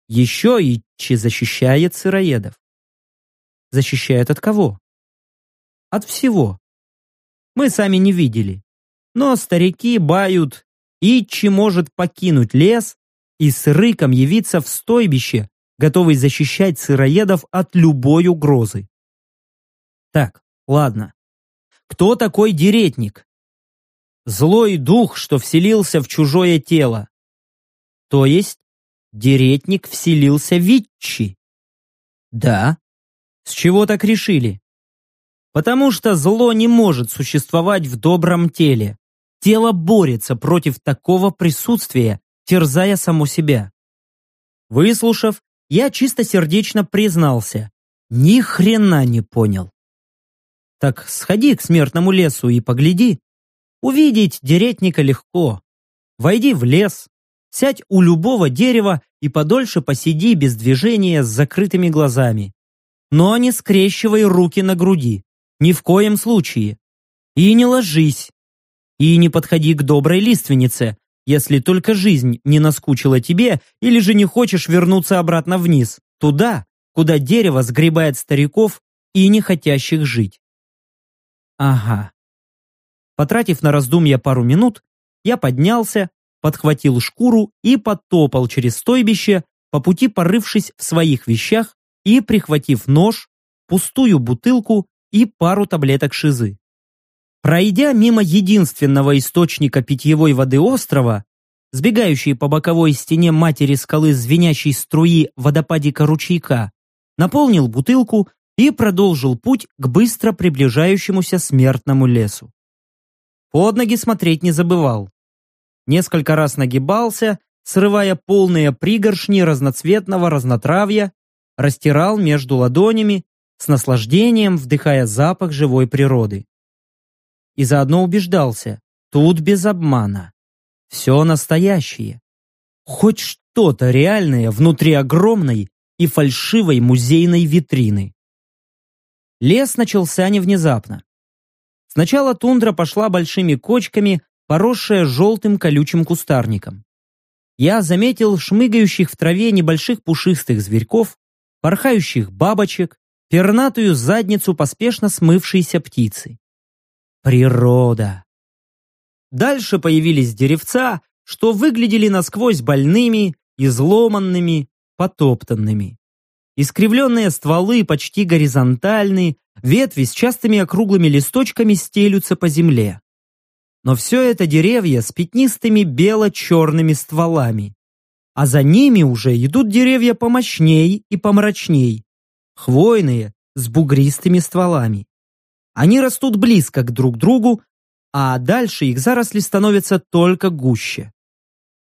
Еще Ичи защищает сыроедов. Защищает от кого? От всего. Мы сами не видели. Но старики бают, Ичи может покинуть лес и с рыком явиться в стойбище, готовый защищать сыроедов от любой угрозы. Так, ладно. Кто такой деретник? Злой дух, что вселился в чужое тело. То есть Деретник вселился в Витчи. Да. С чего так решили? Потому что зло не может существовать в добром теле. Тело борется против такого присутствия, терзая само себя. Выслушав, я чистосердечно признался. Ни хрена не понял. Так сходи к смертному лесу и погляди. Увидеть деретника легко. Войди в лес, Сядь у любого дерева и подольше посиди без движения с закрытыми глазами. Но не скрещивай руки на груди. Ни в коем случае. И не ложись. И не подходи к доброй лиственнице, если только жизнь не наскучила тебе или же не хочешь вернуться обратно вниз, туда, куда дерево сгребает стариков и не хотящих жить. Ага. Потратив на раздумья пару минут, я поднялся, подхватил шкуру и потопал через стойбище, по пути порывшись в своих вещах и прихватив нож, пустую бутылку и пару таблеток шизы. Пройдя мимо единственного источника питьевой воды острова, сбегающей по боковой стене матери скалы звенящей струи водопадика ручейка, наполнил бутылку и продолжил путь к быстро приближающемуся смертному лесу. Под ноги смотреть не забывал. Несколько раз нагибался, срывая полные пригоршни разноцветного разнотравья, растирал между ладонями, с наслаждением вдыхая запах живой природы и заодно убеждался, тут без обмана. Все настоящее. Хоть что-то реальное внутри огромной и фальшивой музейной витрины. Лес начался не внезапно. Сначала тундра пошла большими кочками, поросшая желтым колючим кустарником. Я заметил шмыгающих в траве небольших пушистых зверьков, порхающих бабочек, пернатую задницу поспешно смывшейся птицы. Природа. Дальше появились деревца, что выглядели насквозь больными, изломанными, потоптанными. Искривленные стволы почти горизонтальны, ветви с частыми округлыми листочками стелются по земле. Но все это деревья с пятнистыми бело-черными стволами. А за ними уже идут деревья помощней и помрачней. Хвойные, с бугристыми стволами. Они растут близко к друг другу, а дальше их заросли становятся только гуще.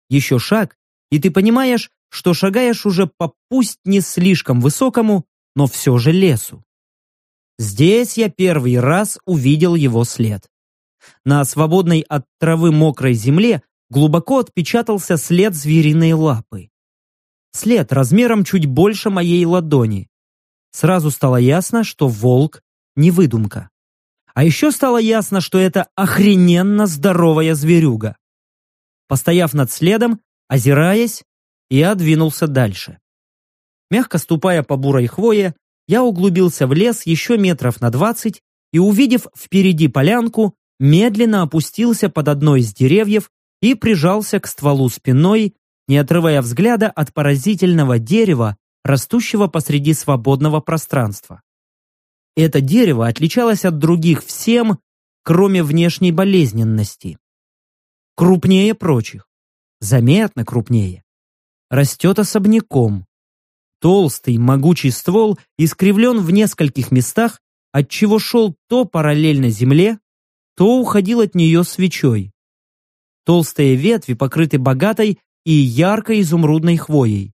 Еще шаг, и ты понимаешь, что шагаешь уже по пусть не слишком высокому, но все же лесу. Здесь я первый раз увидел его след. На свободной от травы мокрой земле глубоко отпечатался след звериной лапы. След размером чуть больше моей ладони. Сразу стало ясно, что волк не выдумка. А еще стало ясно, что это охрененно здоровая зверюга. Постояв над следом, озираясь, я двинулся дальше. Мягко ступая по бурой хвое, я углубился в лес еще метров на двадцать и, увидев впереди полянку, медленно опустился под одно из деревьев и прижался к стволу спиной, не отрывая взгляда от поразительного дерева, растущего посреди свободного пространства. Это дерево отличалось от других всем, кроме внешней болезненности. Крупнее прочих. Заметно крупнее. Растет особняком. Толстый, могучий ствол искривлен в нескольких местах, отчего шел то параллельно земле, то уходил от нее свечой. Толстые ветви покрыты богатой и яркой изумрудной хвоей.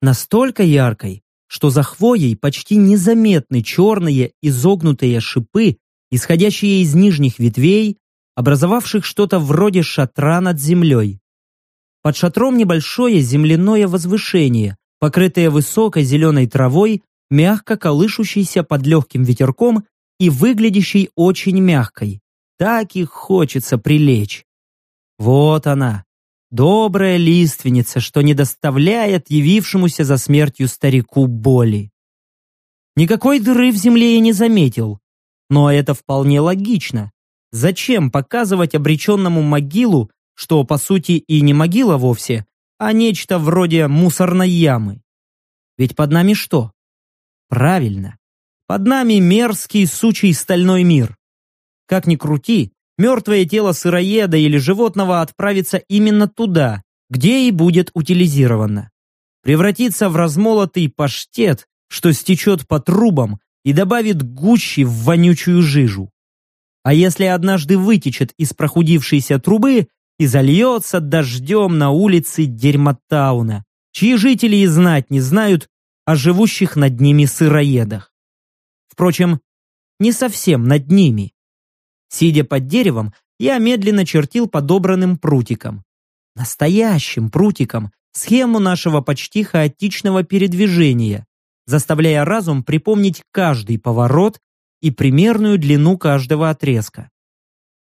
Настолько яркой, что за хвоей почти незаметны черные изогнутые шипы, исходящие из нижних ветвей, образовавших что-то вроде шатра над землей. Под шатром небольшое земляное возвышение, покрытое высокой зеленой травой, мягко колышущейся под легким ветерком и выглядящей очень мягкой. Так и хочется прилечь. Вот она, добрая лиственница, что не доставляет явившемуся за смертью старику боли. Никакой дыры в земле я не заметил, но это вполне логично. Зачем показывать обреченному могилу, что по сути и не могила вовсе, а нечто вроде мусорной ямы? Ведь под нами что? Правильно, под нами мерзкий сучий стальной мир. Как ни крути, мертвое тело сыроеда или животного отправится именно туда, где и будет утилизировано. Превратится в размолотый паштет, что стечет по трубам и добавит гущи в вонючую жижу. А если однажды вытечет из прохудившейся трубы и зальется дождем на улице Дерьмотауна, чьи жители и знать не знают о живущих над ними сыроедах. Впрочем, не совсем над ними. Сидя под деревом, я медленно чертил подобранным прутиком. Настоящим прутиком схему нашего почти хаотичного передвижения, заставляя разум припомнить каждый поворот и примерную длину каждого отрезка.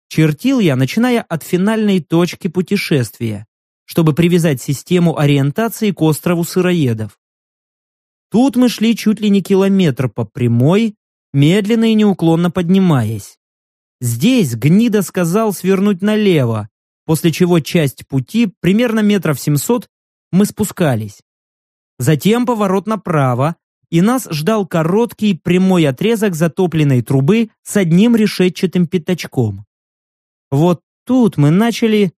чертил я, начиная от финальной точки путешествия, чтобы привязать систему ориентации к острову сыроедов. Тут мы шли чуть ли не километр по прямой, медленно и неуклонно поднимаясь. Здесь гнида сказал свернуть налево, после чего часть пути, примерно метров семьсот, мы спускались. Затем поворот направо, и нас ждал короткий прямой отрезок затопленной трубы с одним решетчатым пятачком. Вот тут мы начали...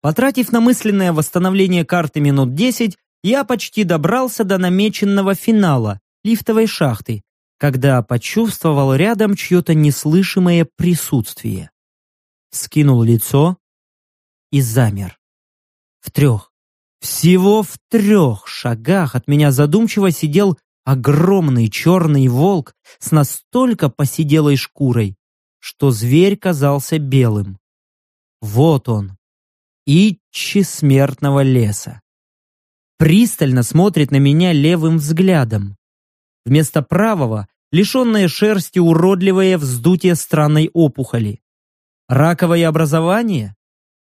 Потратив на мысленное восстановление карты минут десять, я почти добрался до намеченного финала, лифтовой шахты, когда почувствовал рядом чье-то неслышимое присутствие. Скинул лицо и замер. В трех, всего в трех шагах от меня задумчиво сидел огромный черный волк с настолько посиделой шкурой, что зверь казался белым. Вот он, Ичи смертного леса. Пристально смотрит на меня левым взглядом. Вместо правого лишенное шерсти уродливое вздутие странной опухоли. Раковое образование?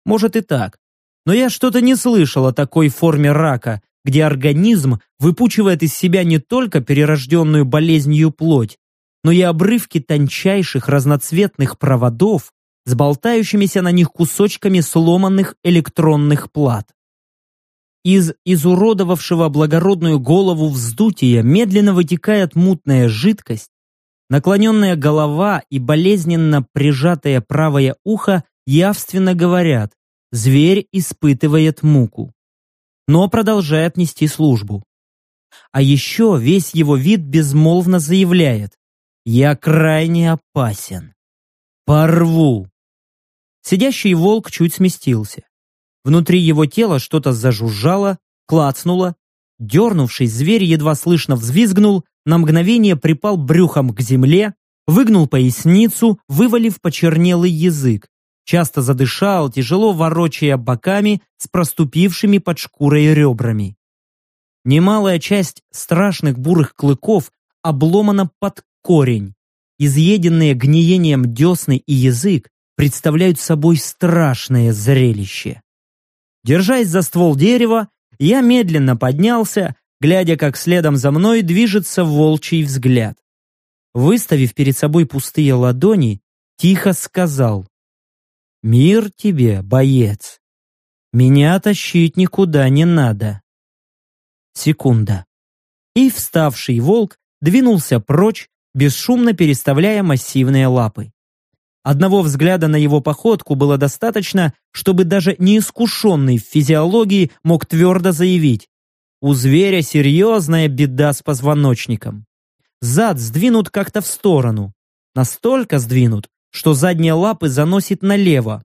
Может и так. Но я что-то не слышал о такой форме рака, где организм выпучивает из себя не только перерожденную болезнью плоть, но и обрывки тончайших разноцветных проводов с болтающимися на них кусочками сломанных электронных плат. Из изуродовавшего благородную голову вздутия медленно вытекает мутная жидкость, наклоненная голова и болезненно прижатое правое ухо явственно говорят, зверь испытывает муку, но продолжает нести службу. А еще весь его вид безмолвно заявляет «Я крайне опасен. Порву». Сидящий волк чуть сместился. Внутри его тела что-то зажужжало, клацнуло. Дернувшись, зверь едва слышно взвизгнул, на мгновение припал брюхом к земле, выгнул поясницу, вывалив почернелый язык. Часто задышал, тяжело ворочая боками с проступившими под шкурой ребрами. Немалая часть страшных бурых клыков обломана под корень. Изъеденные гниением десны и язык представляют собой страшное зрелище. Держась за ствол дерева, я медленно поднялся, глядя, как следом за мной движется волчий взгляд. Выставив перед собой пустые ладони, тихо сказал «Мир тебе, боец! Меня тащить никуда не надо!» Секунда. И вставший волк двинулся прочь, бесшумно переставляя массивные лапы. Одного взгляда на его походку было достаточно, чтобы даже неискушенный в физиологии мог твердо заявить. У зверя серьезная беда с позвоночником. Зад сдвинут как-то в сторону. Настолько сдвинут, что задние лапы заносит налево.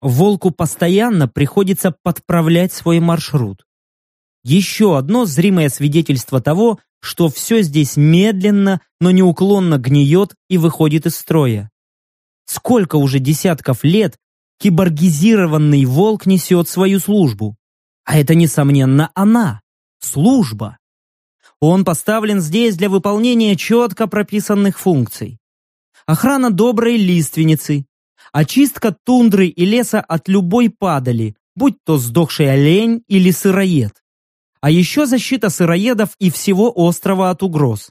Волку постоянно приходится подправлять свой маршрут. Еще одно зримое свидетельство того, что все здесь медленно, но неуклонно гниет и выходит из строя. Сколько уже десятков лет киборгизированный волк несет свою службу? А это, несомненно, она. Служба. Он поставлен здесь для выполнения четко прописанных функций. Охрана доброй лиственницы, очистка тундры и леса от любой падали, будь то сдохший олень или сыроед. А еще защита сыроедов и всего острова от угроз.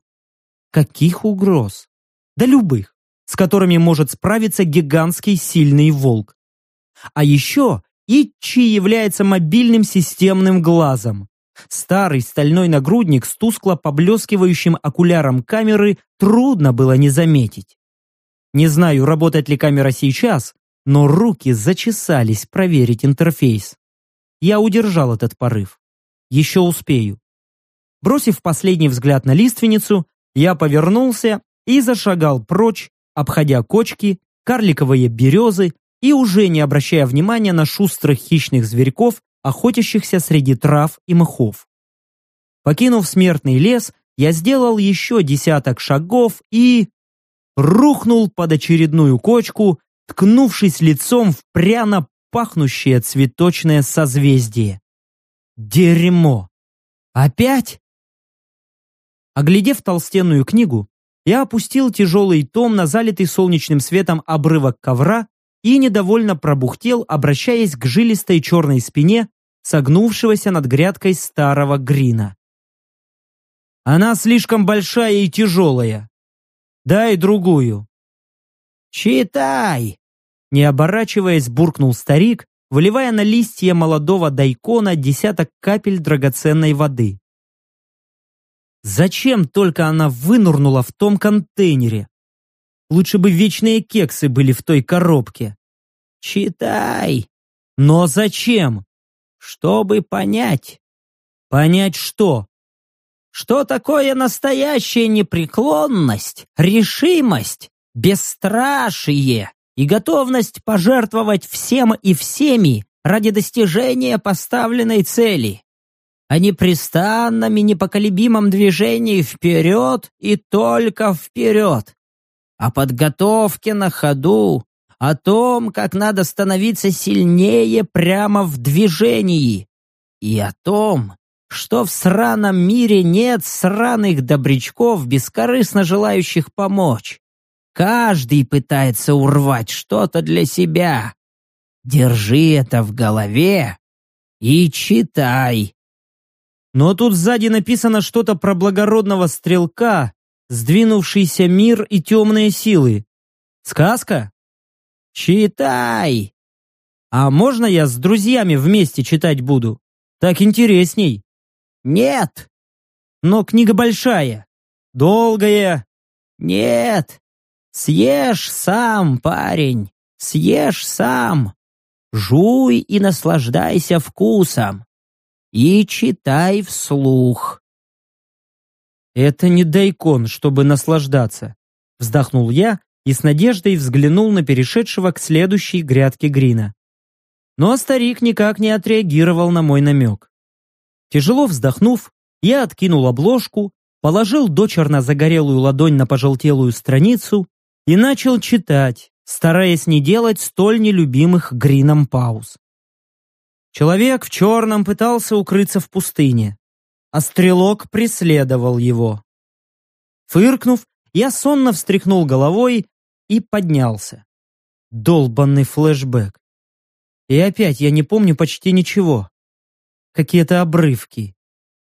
Каких угроз? Да любых с которыми может справиться гигантский сильный волк. А еще Ичи является мобильным системным глазом. Старый стальной нагрудник с тускло поблескивающим окуляром камеры трудно было не заметить. Не знаю, работает ли камера сейчас, но руки зачесались проверить интерфейс. Я удержал этот порыв. Еще успею. Бросив последний взгляд на лиственницу, я повернулся и зашагал прочь, обходя кочки, карликовые березы и уже не обращая внимания на шустрых хищных зверьков, охотящихся среди трав и мхов. Покинув смертный лес, я сделал еще десяток шагов и... рухнул под очередную кочку, ткнувшись лицом в пряно пахнущее цветочное созвездие. Дерьмо! Опять? Оглядев толстенную книгу, я опустил тяжелый том на залитый солнечным светом обрывок ковра и недовольно пробухтел, обращаясь к жилистой черной спине, согнувшегося над грядкой старого грина. «Она слишком большая и тяжелая. Дай другую». «Читай!» Не оборачиваясь, буркнул старик, выливая на листья молодого дайкона десяток капель драгоценной воды. Зачем только она вынурнула в том контейнере? Лучше бы вечные кексы были в той коробке. Читай. Но зачем? Чтобы понять. Понять что? Что такое настоящая непреклонность, решимость, бесстрашие и готовность пожертвовать всем и всеми ради достижения поставленной цели? О непрестанном и непоколебимом движении вперед и только вперед. О подготовке на ходу, о том, как надо становиться сильнее прямо в движении, и о том, что в сраном мире нет сраных добрячков, бескорыстно желающих помочь. Каждый пытается урвать что-то для себя. Держи это в голове и читай. Но тут сзади написано что-то про благородного стрелка, сдвинувшийся мир и темные силы. Сказка? Читай! А можно я с друзьями вместе читать буду? Так интересней. Нет. Но книга большая. Долгая. Нет. Съешь сам, парень. Съешь сам. Жуй и наслаждайся вкусом. И читай вслух. Это не дайкон, чтобы наслаждаться. Вздохнул я и с надеждой взглянул на перешедшего к следующей грядке Грина. Но старик никак не отреагировал на мой намек. Тяжело вздохнув, я откинул обложку, положил дочерно загорелую ладонь на пожелтелую страницу и начал читать, стараясь не делать столь нелюбимых Грином пауз. Человек в черном пытался укрыться в пустыне, а стрелок преследовал его. Фыркнув, я сонно встряхнул головой и поднялся. Долбанный флешбэк. И опять я не помню почти ничего. Какие-то обрывки.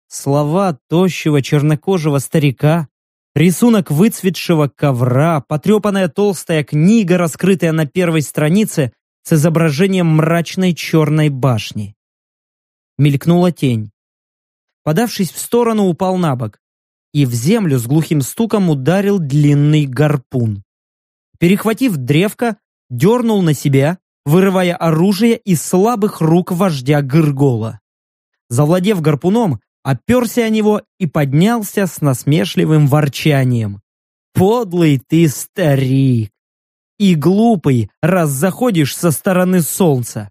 Слова тощего чернокожего старика, рисунок выцветшего ковра, потрепанная толстая книга, раскрытая на первой странице с изображением мрачной черной башни. Мелькнула тень. Подавшись в сторону, упал на бок. И в землю с глухим стуком ударил длинный гарпун перехватив древко, дернул на себя, вырывая оружие из слабых рук вождя Гыргола. Завладев гарпуном, оперся о него и поднялся с насмешливым ворчанием. «Подлый ты старик! И глупый, раз заходишь со стороны солнца!»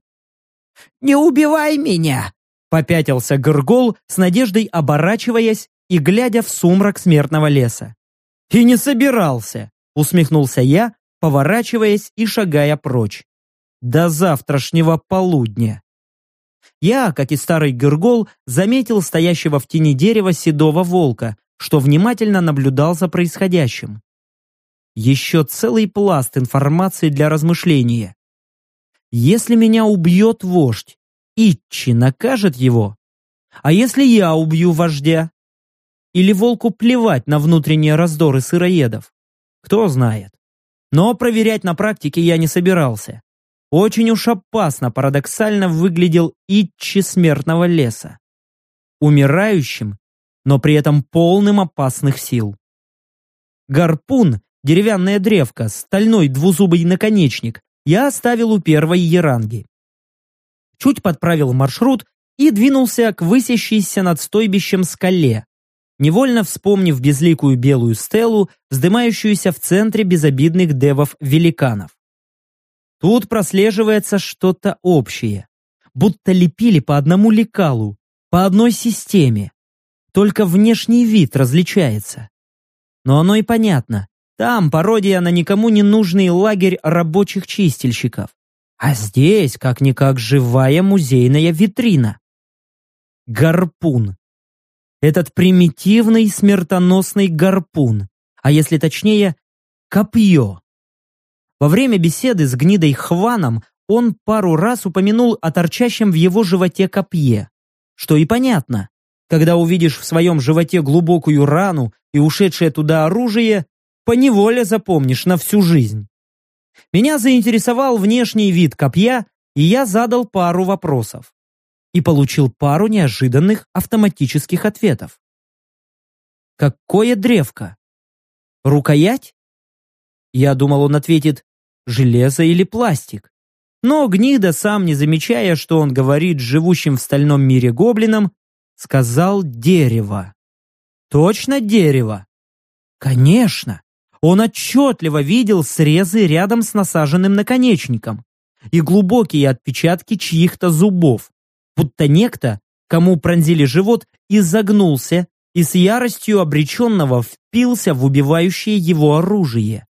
«Не убивай меня!» Попятился Гыргол, с надеждой оборачиваясь и глядя в сумрак смертного леса. «И не собирался!» усмехнулся я, поворачиваясь и шагая прочь. До завтрашнего полудня. Я, как и старый Гергол, заметил стоящего в тени дерева седого волка, что внимательно наблюдал за происходящим. Еще целый пласт информации для размышления. Если меня убьет вождь, Итчи накажет его? А если я убью вождя? Или волку плевать на внутренние раздоры сыроедов? Кто знает. Но проверять на практике я не собирался. Очень уж опасно парадоксально выглядел Итчи смертного леса. Умирающим, но при этом полным опасных сил. Гарпун, деревянная древка, стальной двузубый наконечник, я оставил у первой еранги. Чуть подправил маршрут и двинулся к высящейся над стойбищем скале, невольно вспомнив безликую белую стелу, вздымающуюся в центре безобидных девов-великанов. Тут прослеживается что-то общее, будто лепили по одному лекалу, по одной системе. Только внешний вид различается. Но оно и понятно. Там пародия на никому не нужный лагерь рабочих чистильщиков. А здесь, как-никак, живая музейная витрина. Гарпун. Этот примитивный смертоносный гарпун, а если точнее, копье. Во время беседы с гнидой Хваном он пару раз упомянул о торчащем в его животе копье. Что и понятно. Когда увидишь в своем животе глубокую рану и ушедшее туда оружие, поневоле запомнишь на всю жизнь. Меня заинтересовал внешний вид копья, и я задал пару вопросов. И получил пару неожиданных автоматических ответов. Какое древко? Рукоять? Я думал, он ответит «железо или пластик». Но гнида, сам не замечая, что он говорит живущим в стальном мире гоблинам, сказал «дерево». Точно дерево? Конечно. Он отчетливо видел срезы рядом с насаженным наконечником и глубокие отпечатки чьих-то зубов, будто некто, кому пронзили живот, изогнулся и с яростью обреченного впился в убивающее его оружие.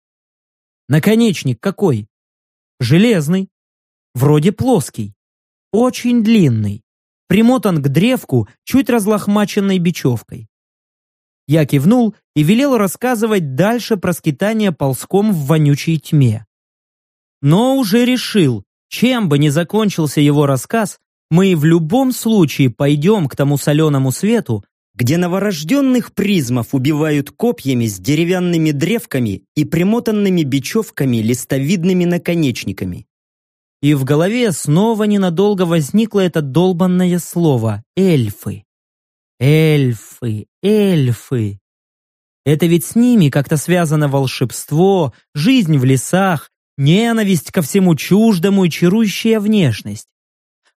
Наконечник какой? Железный. Вроде плоский. Очень длинный. Примотан к древку чуть разлохмаченной бечевкой. Я кивнул и велел рассказывать дальше про скитание ползком в вонючей тьме. Но уже решил, чем бы ни закончился его рассказ, мы в любом случае пойдем к тому соленому свету, где новорожденных призмов убивают копьями с деревянными древками и примотанными бечевками листовидными наконечниками. И в голове снова ненадолго возникло это долбанное слово «эльфы». Эльфы, эльфы. Это ведь с ними как-то связано волшебство, жизнь в лесах, ненависть ко всему чуждому и чарующая внешность.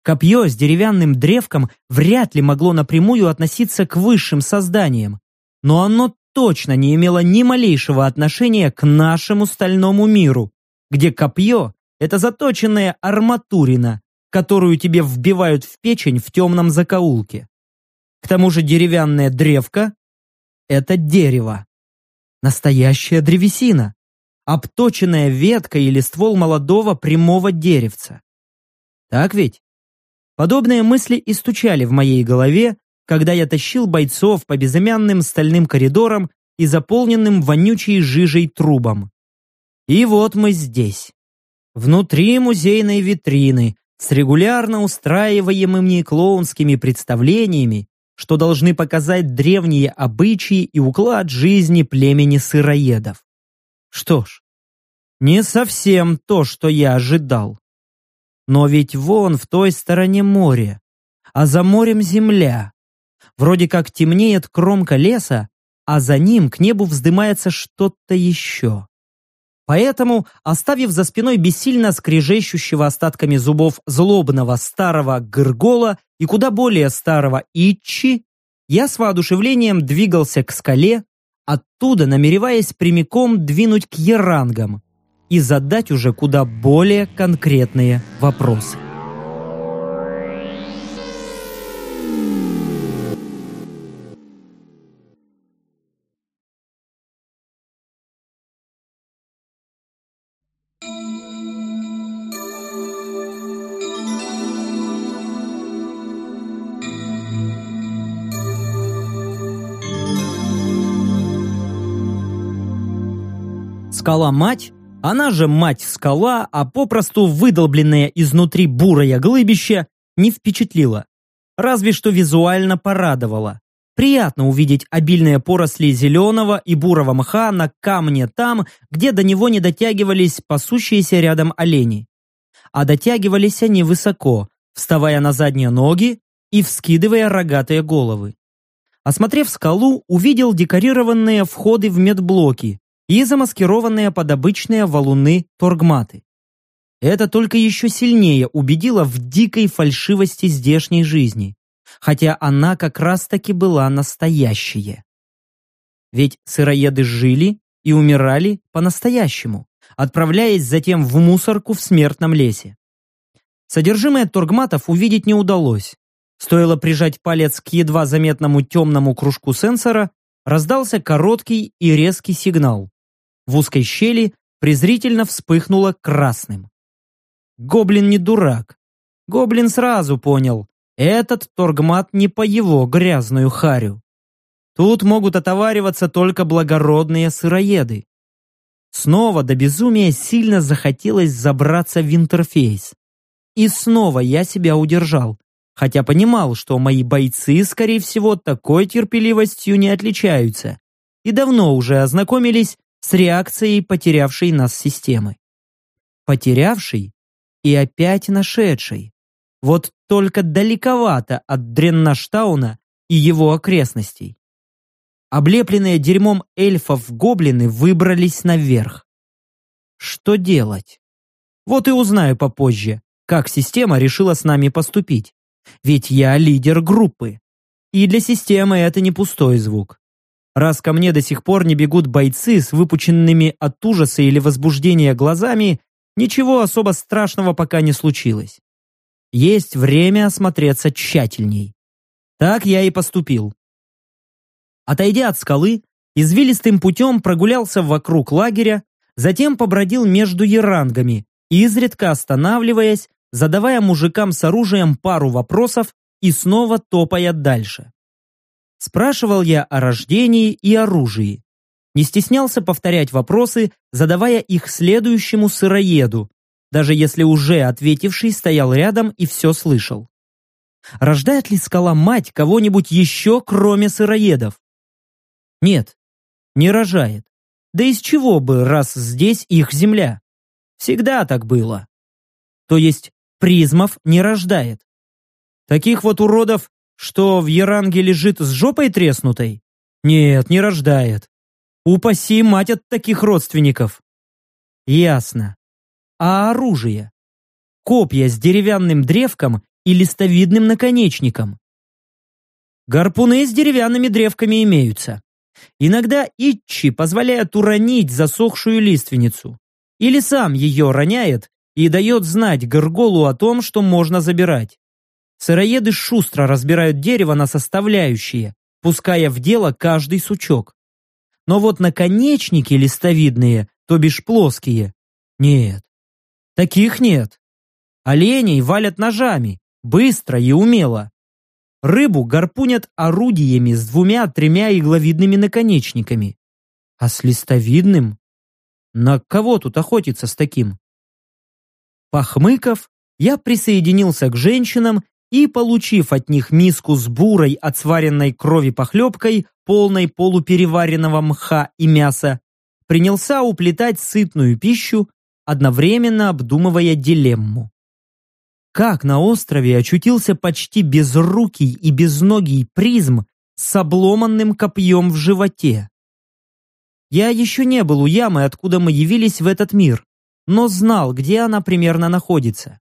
Копье с деревянным древком вряд ли могло напрямую относиться к высшим созданиям, но оно точно не имело ни малейшего отношения к нашему стальному миру, где копье — это заточенная арматурина, которую тебе вбивают в печень в темном закоулке. К тому же деревянная древка — это дерево. Настоящая древесина, обточенная ветка или ствол молодого прямого деревца. Так ведь? Подобные мысли и стучали в моей голове, когда я тащил бойцов по безымянным стальным коридорам и заполненным вонючей жижей трубам. И вот мы здесь. Внутри музейной витрины, с регулярно устраиваемыми клоунскими представлениями, что должны показать древние обычаи и уклад жизни племени сыроедов. Что ж, не совсем то, что я ожидал. Но ведь вон в той стороне море, а за морем земля. Вроде как темнеет кромка леса, а за ним к небу вздымается что-то еще. Поэтому, оставив за спиной бессильно скрежещущего остатками зубов злобного старого Гыргола и куда более старого Итчи, я с воодушевлением двигался к скале, оттуда намереваясь прямиком двинуть к Ерангам, и задать уже куда более конкретные вопросы. Скала-мать она же мать-скала, а попросту выдолбленная изнутри бурое глыбище, не впечатлила. Разве что визуально порадовала. Приятно увидеть обильные поросли зеленого и бурого мха на камне там, где до него не дотягивались пасущиеся рядом олени. А дотягивались они высоко, вставая на задние ноги и вскидывая рогатые головы. Осмотрев скалу, увидел декорированные входы в медблоки, и замаскированные под обычные валуны торгматы. Это только еще сильнее убедило в дикой фальшивости здешней жизни, хотя она как раз-таки была настоящая. Ведь сыроеды жили и умирали по-настоящему, отправляясь затем в мусорку в смертном лесе. Содержимое торгматов увидеть не удалось. Стоило прижать палец к едва заметному темному кружку сенсора, раздался короткий и резкий сигнал. В узкой щели презрительно вспыхнуло красным. Гоблин не дурак. Гоблин сразу понял, этот торгмат не по его грязную харю. Тут могут отовариваться только благородные сыроеды. Снова до безумия сильно захотелось забраться в интерфейс. И снова я себя удержал, хотя понимал, что мои бойцы, скорее всего, такой терпеливостью не отличаются и давно уже ознакомились с реакцией потерявшей нас системы. Потерявшей и опять нашедшей. Вот только далековато от Дреннаштауна и его окрестностей. Облепленные дерьмом эльфов гоблины выбрались наверх. Что делать? Вот и узнаю попозже, как система решила с нами поступить. Ведь я лидер группы. И для системы это не пустой звук. Раз ко мне до сих пор не бегут бойцы с выпученными от ужаса или возбуждения глазами, ничего особо страшного пока не случилось. Есть время осмотреться тщательней. Так я и поступил. Отойдя от скалы, извилистым путем прогулялся вокруг лагеря, затем побродил между ерангами, изредка останавливаясь, задавая мужикам с оружием пару вопросов и снова топая дальше. Спрашивал я о рождении и оружии. Не стеснялся повторять вопросы, задавая их следующему сыроеду, даже если уже ответивший стоял рядом и все слышал. Рождает ли скала мать кого-нибудь еще, кроме сыроедов? Нет, не рожает. Да из чего бы, раз здесь их земля? Всегда так было. То есть призмов не рождает. Таких вот уродов, что в Яранге лежит с жопой треснутой? Нет, не рождает. Упаси мать от таких родственников. Ясно. А оружие? Копья с деревянным древком и листовидным наконечником. Гарпуны с деревянными древками имеются. Иногда Итчи позволяет уронить засохшую лиственницу. Или сам ее роняет и дает знать Горголу о том, что можно забирать. Сыроеды шустро разбирают дерево на составляющие, пуская в дело каждый сучок. Но вот наконечники листовидные, то бишь плоские, нет. Таких нет. Оленей валят ножами, быстро и умело. Рыбу гарпунят орудиями с двумя-тремя игловидными наконечниками. А с листовидным? На кого тут охотиться с таким? Похмыков, я присоединился к женщинам и, получив от них миску с бурой от сваренной крови похлебкой, полной полупереваренного мха и мяса, принялся уплетать сытную пищу, одновременно обдумывая дилемму. Как на острове очутился почти безрукий и безногий призм с обломанным копьем в животе? Я еще не был у ямы, откуда мы явились в этот мир, но знал, где она примерно находится.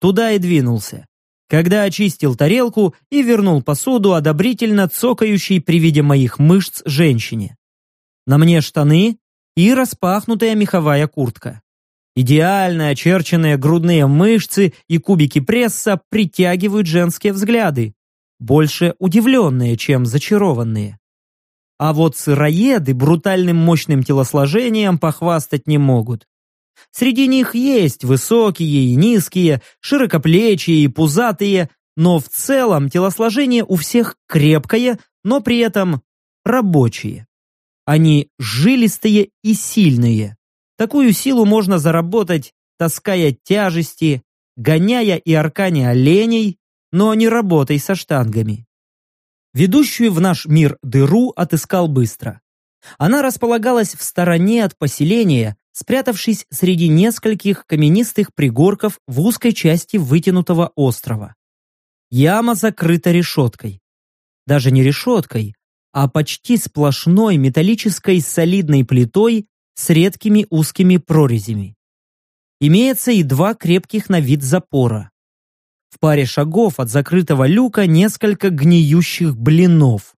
Туда и двинулся. Когда очистил тарелку и вернул посуду одобрительно цокающей при виде моих мышц женщине. На мне штаны и распахнутая меховая куртка. Идеально очерченные грудные мышцы и кубики пресса притягивают женские взгляды, больше удивленные, чем зачарованные. А вот сыроеды брутальным мощным телосложением похвастать не могут. Среди них есть высокие и низкие, широкоплечие и пузатые, но в целом телосложение у всех крепкое, но при этом рабочие. Они жилистые и сильные. Такую силу можно заработать, таская тяжести, гоняя и арканя оленей, но не работай со штангами. Ведущую в наш мир дыру отыскал быстро. Она располагалась в стороне от поселения, спрятавшись среди нескольких каменистых пригорков в узкой части вытянутого острова. Яма закрыта решеткой. Даже не решеткой, а почти сплошной металлической солидной плитой с редкими узкими прорезями. Имеется и два крепких на вид запора. В паре шагов от закрытого люка несколько гниющих блинов.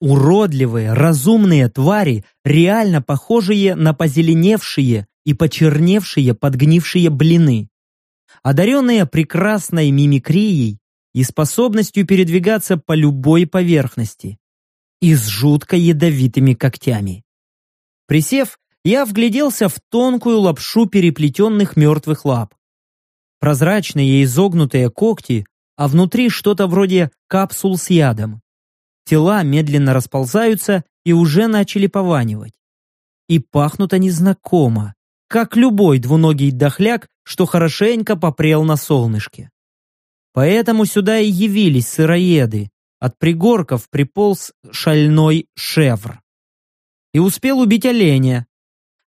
Уродливые, разумные твари, реально похожие на позеленевшие и почерневшие подгнившие блины. Одаренные прекрасной мимикрией и способностью передвигаться по любой поверхности. И с жутко ядовитыми когтями. Присев, я вгляделся в тонкую лапшу переплетенных мертвых лап. Прозрачные изогнутые когти, а внутри что-то вроде капсул с ядом. Тела медленно расползаются и уже начали пованивать. И пахнут они знакомо, как любой двуногий дохляк, что хорошенько попрел на солнышке. Поэтому сюда и явились сыроеды. От пригорков приполз шальной шевр. И успел убить оленя.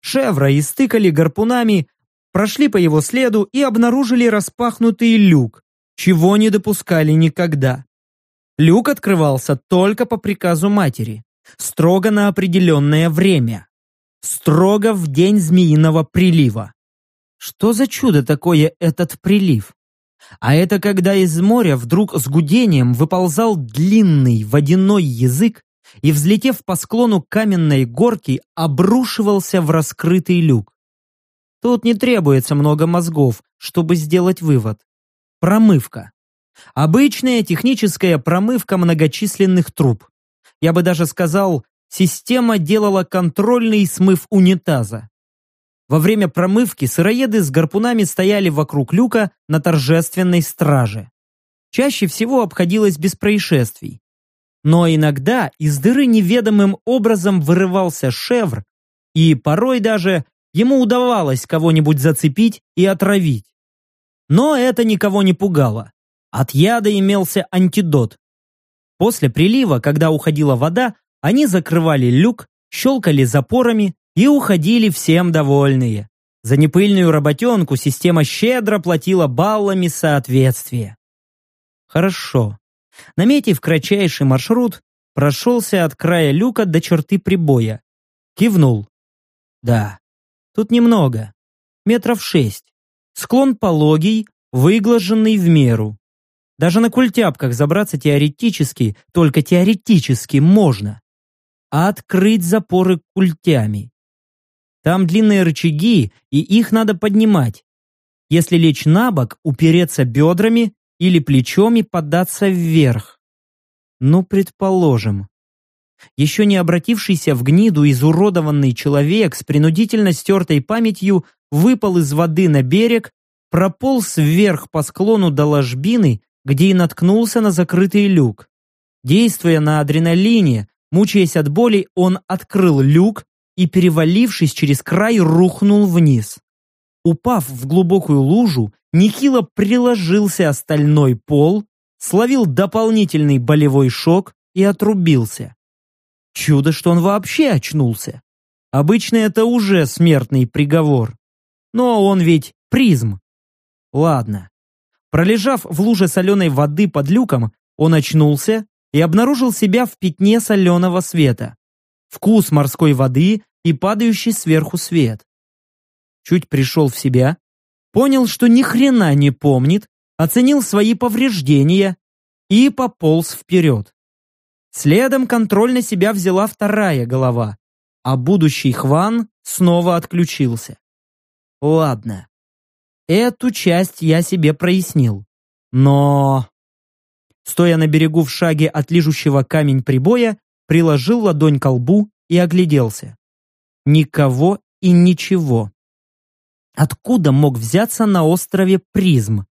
Шевра истыкали гарпунами, прошли по его следу и обнаружили распахнутый люк, чего не допускали никогда. Люк открывался только по приказу матери, строго на определенное время. Строго в день змеиного прилива. Что за чудо такое этот прилив? А это когда из моря вдруг с гудением выползал длинный водяной язык и, взлетев по склону каменной горки, обрушивался в раскрытый люк. Тут не требуется много мозгов, чтобы сделать вывод. Промывка. Обычная техническая промывка многочисленных труб. Я бы даже сказал, система делала контрольный смыв унитаза. Во время промывки сыроеды с гарпунами стояли вокруг люка на торжественной страже. Чаще всего обходилось без происшествий. Но иногда из дыры неведомым образом вырывался шевр, и порой даже ему удавалось кого-нибудь зацепить и отравить. Но это никого не пугало. От яда имелся антидот. После прилива, когда уходила вода, они закрывали люк, щелкали запорами и уходили всем довольные. За непыльную работенку система щедро платила баллами соответствия. Хорошо. Наметив кратчайший маршрут, прошелся от края люка до черты прибоя. Кивнул. Да, тут немного. Метров шесть. Склон пологий, выглаженный в меру. Даже на культяпках забраться теоретически, только теоретически можно. А открыть запоры культями. Там длинные рычаги, и их надо поднимать. Если лечь на бок, упереться бедрами или плечом и податься вверх. Ну, предположим. Еще не обратившийся в гниду изуродованный человек с принудительно стертой памятью выпал из воды на берег, прополз вверх по склону до ложбины где и наткнулся на закрытый люк. Действуя на адреналине, мучаясь от боли, он открыл люк и, перевалившись через край, рухнул вниз. Упав в глубокую лужу, Нехило приложился остальной пол, словил дополнительный болевой шок и отрубился. Чудо, что он вообще очнулся. Обычно это уже смертный приговор. Но он ведь призм. Ладно, Пролежав в луже соленой воды под люком, он очнулся и обнаружил себя в пятне соленого света. Вкус морской воды и падающий сверху свет. Чуть пришел в себя, понял, что ни хрена не помнит, оценил свои повреждения и пополз вперед. Следом контроль на себя взяла вторая голова, а будущий Хван снова отключился. Ладно, Эту часть я себе прояснил. Но... Стоя на берегу в шаге от лижущего камень прибоя, приложил ладонь к лбу и огляделся. Никого и ничего. Откуда мог взяться на острове призм?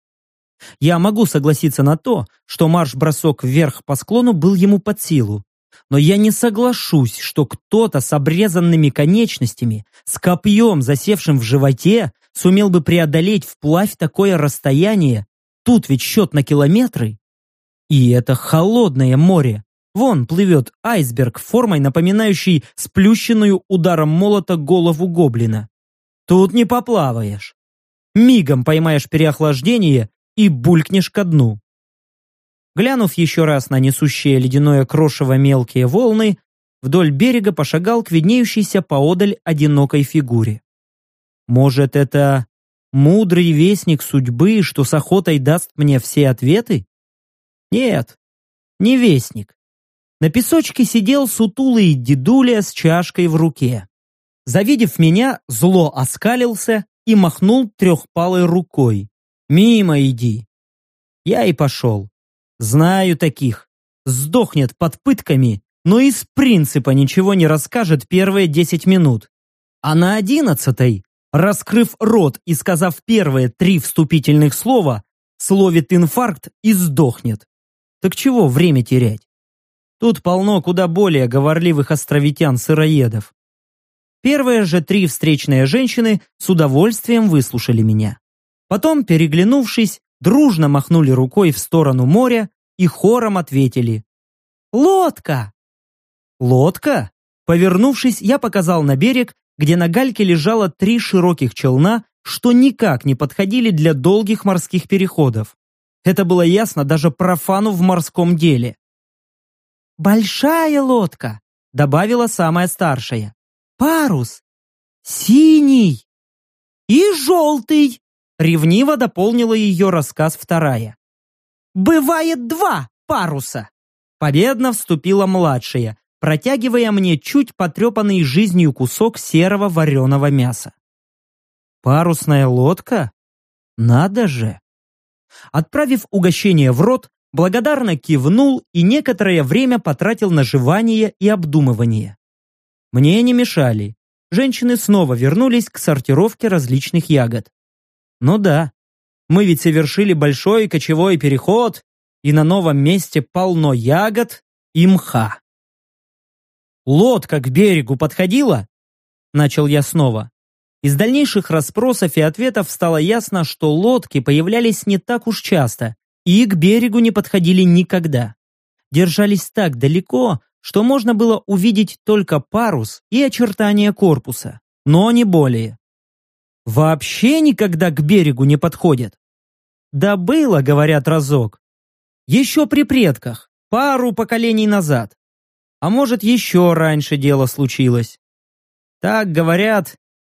Я могу согласиться на то, что марш-бросок вверх по склону был ему под силу. Но я не соглашусь, что кто-то с обрезанными конечностями, с копьем, засевшим в животе, сумел бы преодолеть вплавь такое расстояние, тут ведь счет на километры. И это холодное море. Вон плывет айсберг формой, напоминающий сплющенную ударом молота голову гоблина. Тут не поплаваешь. Мигом поймаешь переохлаждение и булькнешь ко дну. Глянув еще раз на несущее ледяное крошево мелкие волны, вдоль берега пошагал к виднеющейся поодаль одинокой фигуре. Может, это мудрый вестник судьбы, что с охотой даст мне все ответы? Нет, не вестник. На песочке сидел сутулый дедуля с чашкой в руке. Завидев меня, зло оскалился и махнул трехпалой рукой. «Мимо иди!» Я и пошел. Знаю таких. Сдохнет под пытками, но из принципа ничего не расскажет первые десять минут. А на одиннадцатой раскрыв рот и сказав первые три вступительных слова, словит инфаркт и сдохнет. Так чего время терять? Тут полно куда более говорливых островитян-сыроедов. Первые же три встречные женщины с удовольствием выслушали меня. Потом, переглянувшись, дружно махнули рукой в сторону моря и хором ответили «Лодка!». «Лодка?» Повернувшись, я показал на берег, где на гальке лежало три широких челна, что никак не подходили для долгих морских переходов. Это было ясно даже профану в морском деле. «Большая лодка», — добавила самая старшая. «Парус! Синий! И желтый!» Ревниво дополнила ее рассказ вторая. «Бывает два паруса!» Победно вступила младшая, протягивая мне чуть потрепанный жизнью кусок серого вареного мяса. «Парусная лодка? Надо же!» Отправив угощение в рот, благодарно кивнул и некоторое время потратил на жевание и обдумывание. Мне не мешали. Женщины снова вернулись к сортировке различных ягод. Ну да, мы ведь совершили большой кочевой переход, и на новом месте полно ягод и мха. «Лодка к берегу подходила?» Начал я снова. Из дальнейших расспросов и ответов стало ясно, что лодки появлялись не так уж часто и к берегу не подходили никогда. Держались так далеко, что можно было увидеть только парус и очертания корпуса, но не более. Вообще никогда к берегу не подходят. Да было, говорят, разок. Еще при предках, пару поколений назад. А может, еще раньше дело случилось. Так говорят,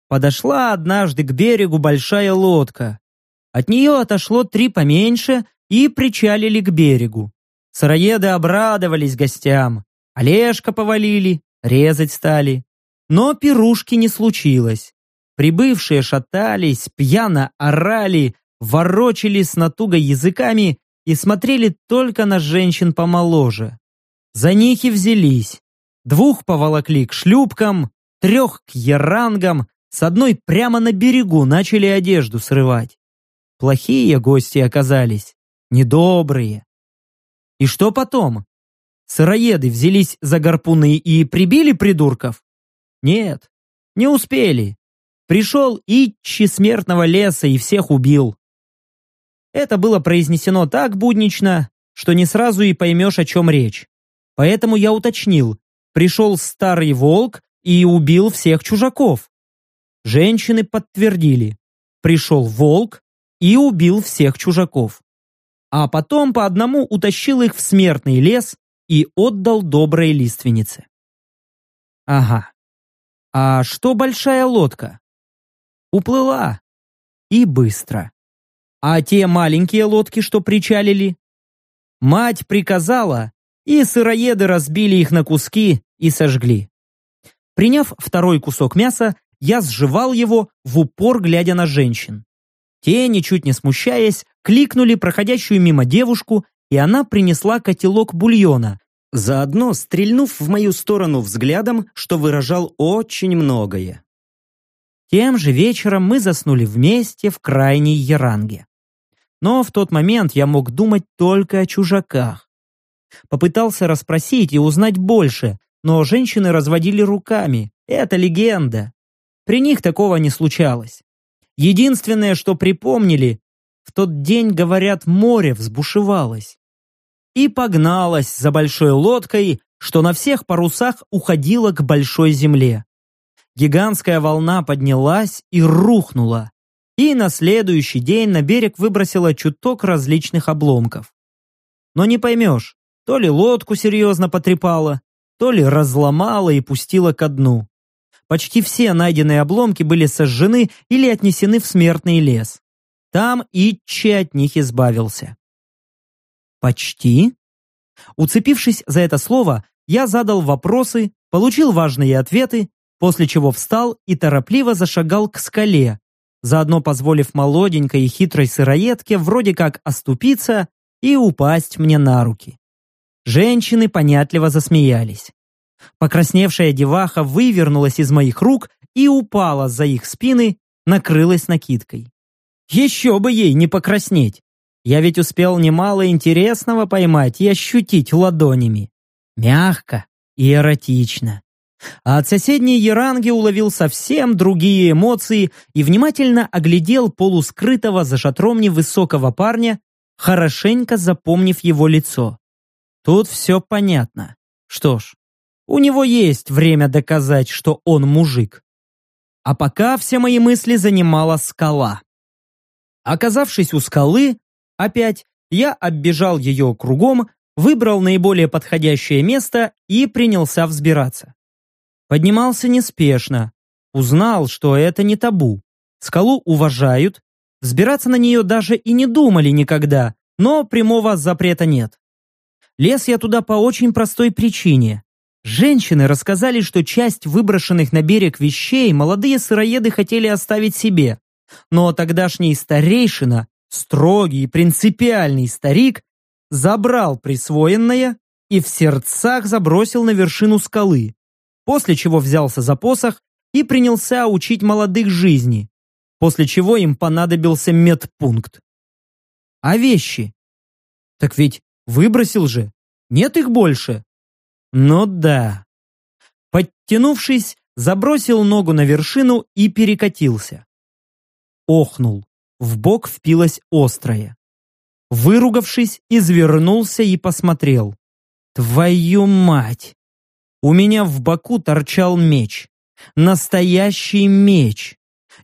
подошла однажды к берегу большая лодка. От нее отошло три поменьше и причалили к берегу. Сыроеды обрадовались гостям. Олежка повалили, резать стали. Но пирушки не случилось. Прибывшие шатались, пьяно орали, ворочали с натугой языками и смотрели только на женщин помоложе. За них и взялись. Двух поволокли к шлюпкам, трех к ярангам, с одной прямо на берегу начали одежду срывать. Плохие гости оказались, недобрые. И что потом? Сыроеды взялись за гарпуны и прибили придурков? Нет, не успели. Пришел Итчи смертного леса и всех убил. Это было произнесено так буднично, что не сразу и поймешь, о чем речь. Поэтому я уточнил. Пришел старый волк и убил всех чужаков. Женщины подтвердили. Пришел волк и убил всех чужаков. А потом по одному утащил их в смертный лес и отдал доброй лиственнице. Ага. А что большая лодка? Уплыла. И быстро. А те маленькие лодки, что причалили? Мать приказала, и сыроеды разбили их на куски и сожгли. Приняв второй кусок мяса, я сживал его в упор, глядя на женщин. Те, ничуть не смущаясь, кликнули проходящую мимо девушку, и она принесла котелок бульона, заодно стрельнув в мою сторону взглядом, что выражал очень многое. Тем же вечером мы заснули вместе в крайней Яранге. Но в тот момент я мог думать только о чужаках. Попытался расспросить и узнать больше, но женщины разводили руками. Это легенда. При них такого не случалось. Единственное, что припомнили, в тот день, говорят, море взбушевалось. И погналось за большой лодкой, что на всех парусах уходила к большой земле. Гигантская волна поднялась и рухнула. И на следующий день на берег выбросила чуток различных обломков. Но не поймешь, то ли лодку серьезно потрепала, то ли разломала и пустила ко дну. Почти все найденные обломки были сожжены или отнесены в смертный лес. Там Итчи от них избавился. «Почти?» Уцепившись за это слово, я задал вопросы, получил важные ответы, после чего встал и торопливо зашагал к скале, заодно позволив молоденькой и хитрой сыроедке вроде как оступиться и упасть мне на руки. Женщины понятливо засмеялись. Покрасневшая деваха вывернулась из моих рук и упала за их спины, накрылась накидкой. Еще бы ей не покраснеть! Я ведь успел немало интересного поймать и ощутить ладонями. Мягко и эротично. А от соседней Яранги уловил совсем другие эмоции и внимательно оглядел полускрытого за шатром невысокого парня, хорошенько запомнив его лицо. Тут все понятно. Что ж, у него есть время доказать, что он мужик. А пока все мои мысли занимала скала. Оказавшись у скалы, опять я оббежал ее кругом, выбрал наиболее подходящее место и принялся взбираться. Поднимался неспешно, узнал, что это не табу. Скалу уважают, взбираться на нее даже и не думали никогда, но прямого запрета нет. Лез я туда по очень простой причине. Женщины рассказали, что часть выброшенных на берег вещей молодые сыроеды хотели оставить себе. Но тогдашний старейшина, строгий и принципиальный старик, забрал присвоенное и в сердцах забросил на вершину скалы, после чего взялся за посох и принялся учить молодых жизни, после чего им понадобился медпункт. А вещи? Так ведь выбросил же, нет их больше. Ну да. Подтянувшись, забросил ногу на вершину и перекатился. Охнул. В бок впилась острая. Выругавшись, извернулся и посмотрел. Твою мать! У меня в боку торчал меч. Настоящий меч.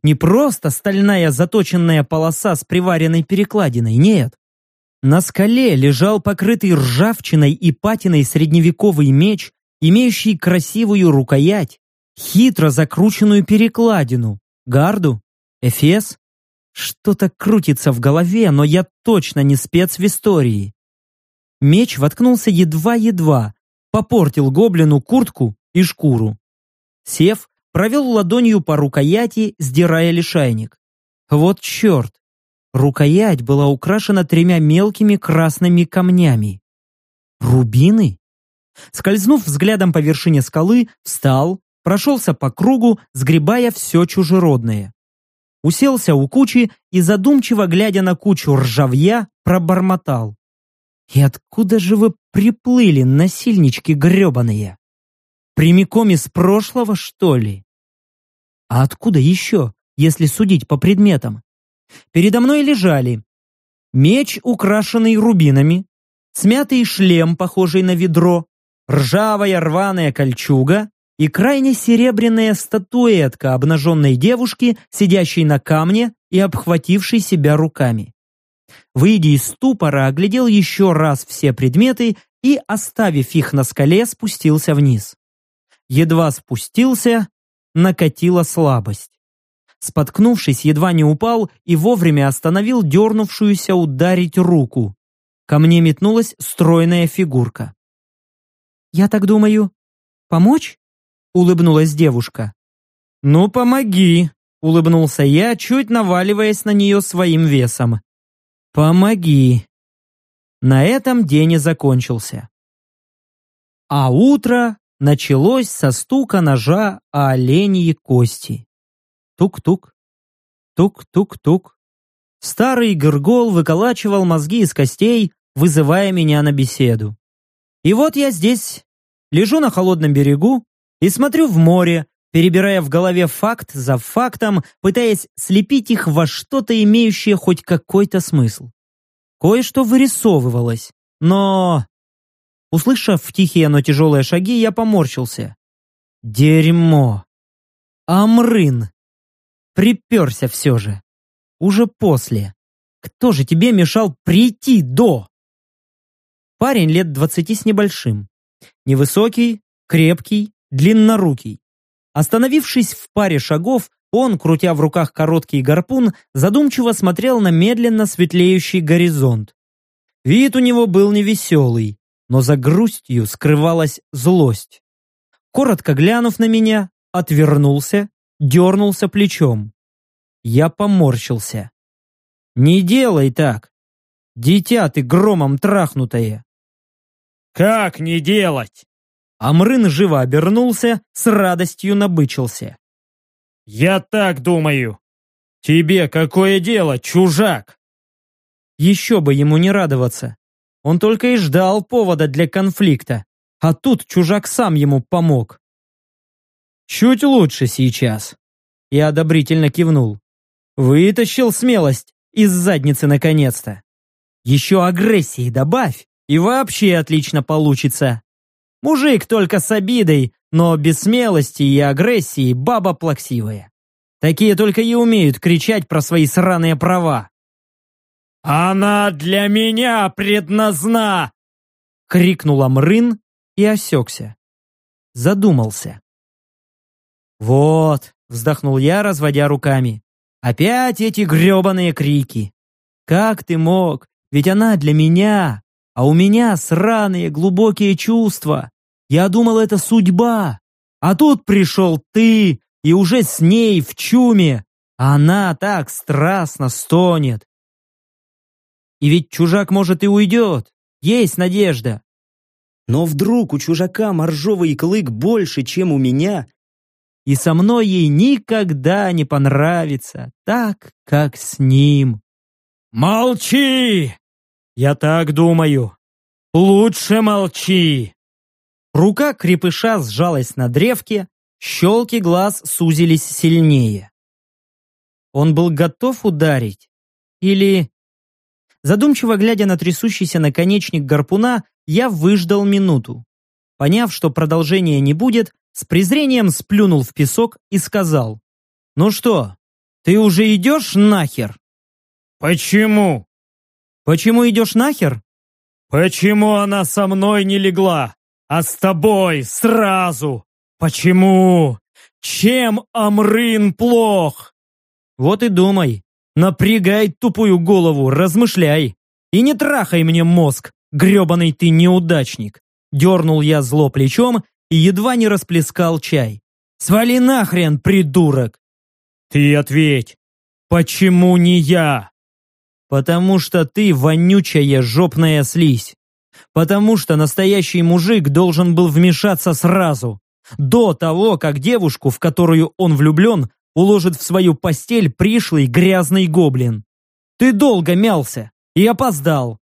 Не просто стальная заточенная полоса с приваренной перекладиной, нет. На скале лежал покрытый ржавчиной и патиной средневековый меч, имеющий красивую рукоять, хитро закрученную перекладину, гарду, эфес. Что-то крутится в голове, но я точно не спец в истории. Меч воткнулся едва-едва, попортил гоблину куртку и шкуру. Сев, провел ладонью по рукояти, сдирая лишайник. Вот черт! Рукоять была украшена тремя мелкими красными камнями. Рубины? Скользнув взглядом по вершине скалы, встал, прошелся по кругу, сгребая все чужеродное. Уселся у кучи и, задумчиво глядя на кучу ржавья, пробормотал. «И откуда же вы приплыли, насильнички гребаные? Прямиком из прошлого, что ли? А откуда еще, если судить по предметам? Передо мной лежали меч, украшенный рубинами, смятый шлем, похожий на ведро, ржавая рваная кольчуга и крайне серебряная статуэтка обнаженной девушки, сидящей на камне и обхватившей себя руками. Выйдя из ступора, оглядел еще раз все предметы и, оставив их на скале, спустился вниз. Едва спустился, накатила слабость. Споткнувшись, едва не упал и вовремя остановил дернувшуюся ударить руку. Ко мне метнулась стройная фигурка. «Я так думаю, помочь?» — улыбнулась девушка. «Ну, помоги!» — улыбнулся я, чуть наваливаясь на нее своим весом. «Помоги!» На этом день и закончился. А утро началось со стука ножа о оленьи кости. Тук-тук. Тук-тук-тук. Старый Гыргол выколачивал мозги из костей, вызывая меня на беседу. И вот я здесь, лежу на холодном берегу и смотрю в море, перебирая в голове факт за фактом, пытаясь слепить их во что-то имеющее хоть какой-то смысл. Кое-что вырисовывалось, но... Услышав тихие, но тяжелые шаги, я поморщился. Дерьмо. Амрын. Приперся все же. Уже после. Кто же тебе мешал прийти до? Парень лет двадцати с небольшим. Невысокий, крепкий, длиннорукий. Остановившись в паре шагов, он, крутя в руках короткий гарпун, задумчиво смотрел на медленно светлеющий горизонт. Вид у него был невеселый, но за грустью скрывалась злость. Коротко глянув на меня, отвернулся дернулся плечом. Я поморщился. «Не делай так! Дитя ты громом трахнутое!» «Как не делать?» Амрын живо обернулся, с радостью набычился. «Я так думаю! Тебе какое дело, чужак?» Еще бы ему не радоваться. Он только и ждал повода для конфликта, а тут чужак сам ему помог. Чуть лучше сейчас. Я одобрительно кивнул. Вытащил смелость из задницы наконец-то. Еще агрессии добавь, и вообще отлично получится. Мужик только с обидой, но без смелости и агрессии баба плаксивая. Такие только и умеют кричать про свои сраные права. «Она для меня предназна!» — крикнул Амрын и осекся. Задумался. «Вот», — вздохнул я, разводя руками, — «опять эти гребаные крики! Как ты мог? Ведь она для меня, а у меня сраные глубокие чувства. Я думал, это судьба. А тут пришел ты, и уже с ней в чуме. Она так страстно стонет. И ведь чужак, может, и уйдет. Есть надежда. Но вдруг у чужака моржовый клык больше, чем у меня, и со мной ей никогда не понравится, так, как с ним. «Молчи! Я так думаю. Лучше молчи!» Рука крепыша сжалась на древке, щелки глаз сузились сильнее. Он был готов ударить? Или... Задумчиво глядя на трясущийся наконечник гарпуна, я выждал минуту. Поняв, что продолжения не будет, с презрением сплюнул в песок и сказал. «Ну что, ты уже идешь нахер?» «Почему?» «Почему идешь нахер?» «Почему она со мной не легла, а с тобой сразу? Почему? Чем Амрын плох?» «Вот и думай. Напрягай тупую голову, размышляй. И не трахай мне мозг, гребаный ты неудачник!» Дернул я зло плечом и едва не расплескал чай. «Свали нахрен, придурок!» «Ты ответь, почему не я?» «Потому что ты вонючая жопная слизь. Потому что настоящий мужик должен был вмешаться сразу, до того, как девушку, в которую он влюблен, уложит в свою постель пришлый грязный гоблин. Ты долго мялся и опоздал.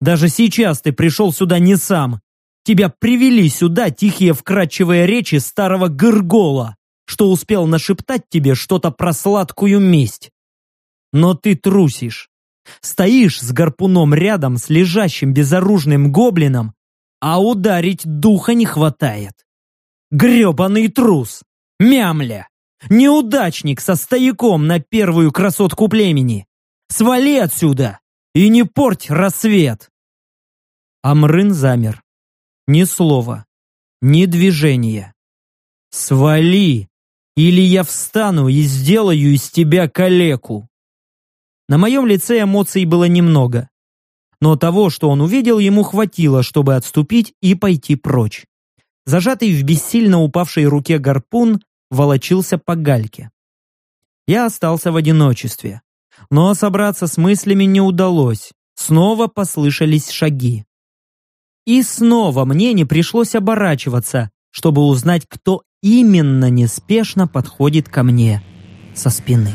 Даже сейчас ты пришел сюда не сам. Тебя привели сюда тихие вкрадчивые речи старого Гыргола, что успел нашептать тебе что-то про сладкую месть. Но ты трусишь. Стоишь с гарпуном рядом с лежащим безоружным гоблином, а ударить духа не хватает. Гребаный трус! Мямля! Неудачник со стояком на первую красотку племени! Свали отсюда и не порть рассвет!» Амрын замер. Ни слова, ни движения. «Свали, или я встану и сделаю из тебя калеку!» На моем лице эмоций было немного. Но того, что он увидел, ему хватило, чтобы отступить и пойти прочь. Зажатый в бессильно упавшей руке гарпун волочился по гальке. Я остался в одиночестве. Но собраться с мыслями не удалось. Снова послышались шаги. И снова мне не пришлось оборачиваться, чтобы узнать, кто именно неспешно подходит ко мне со спины.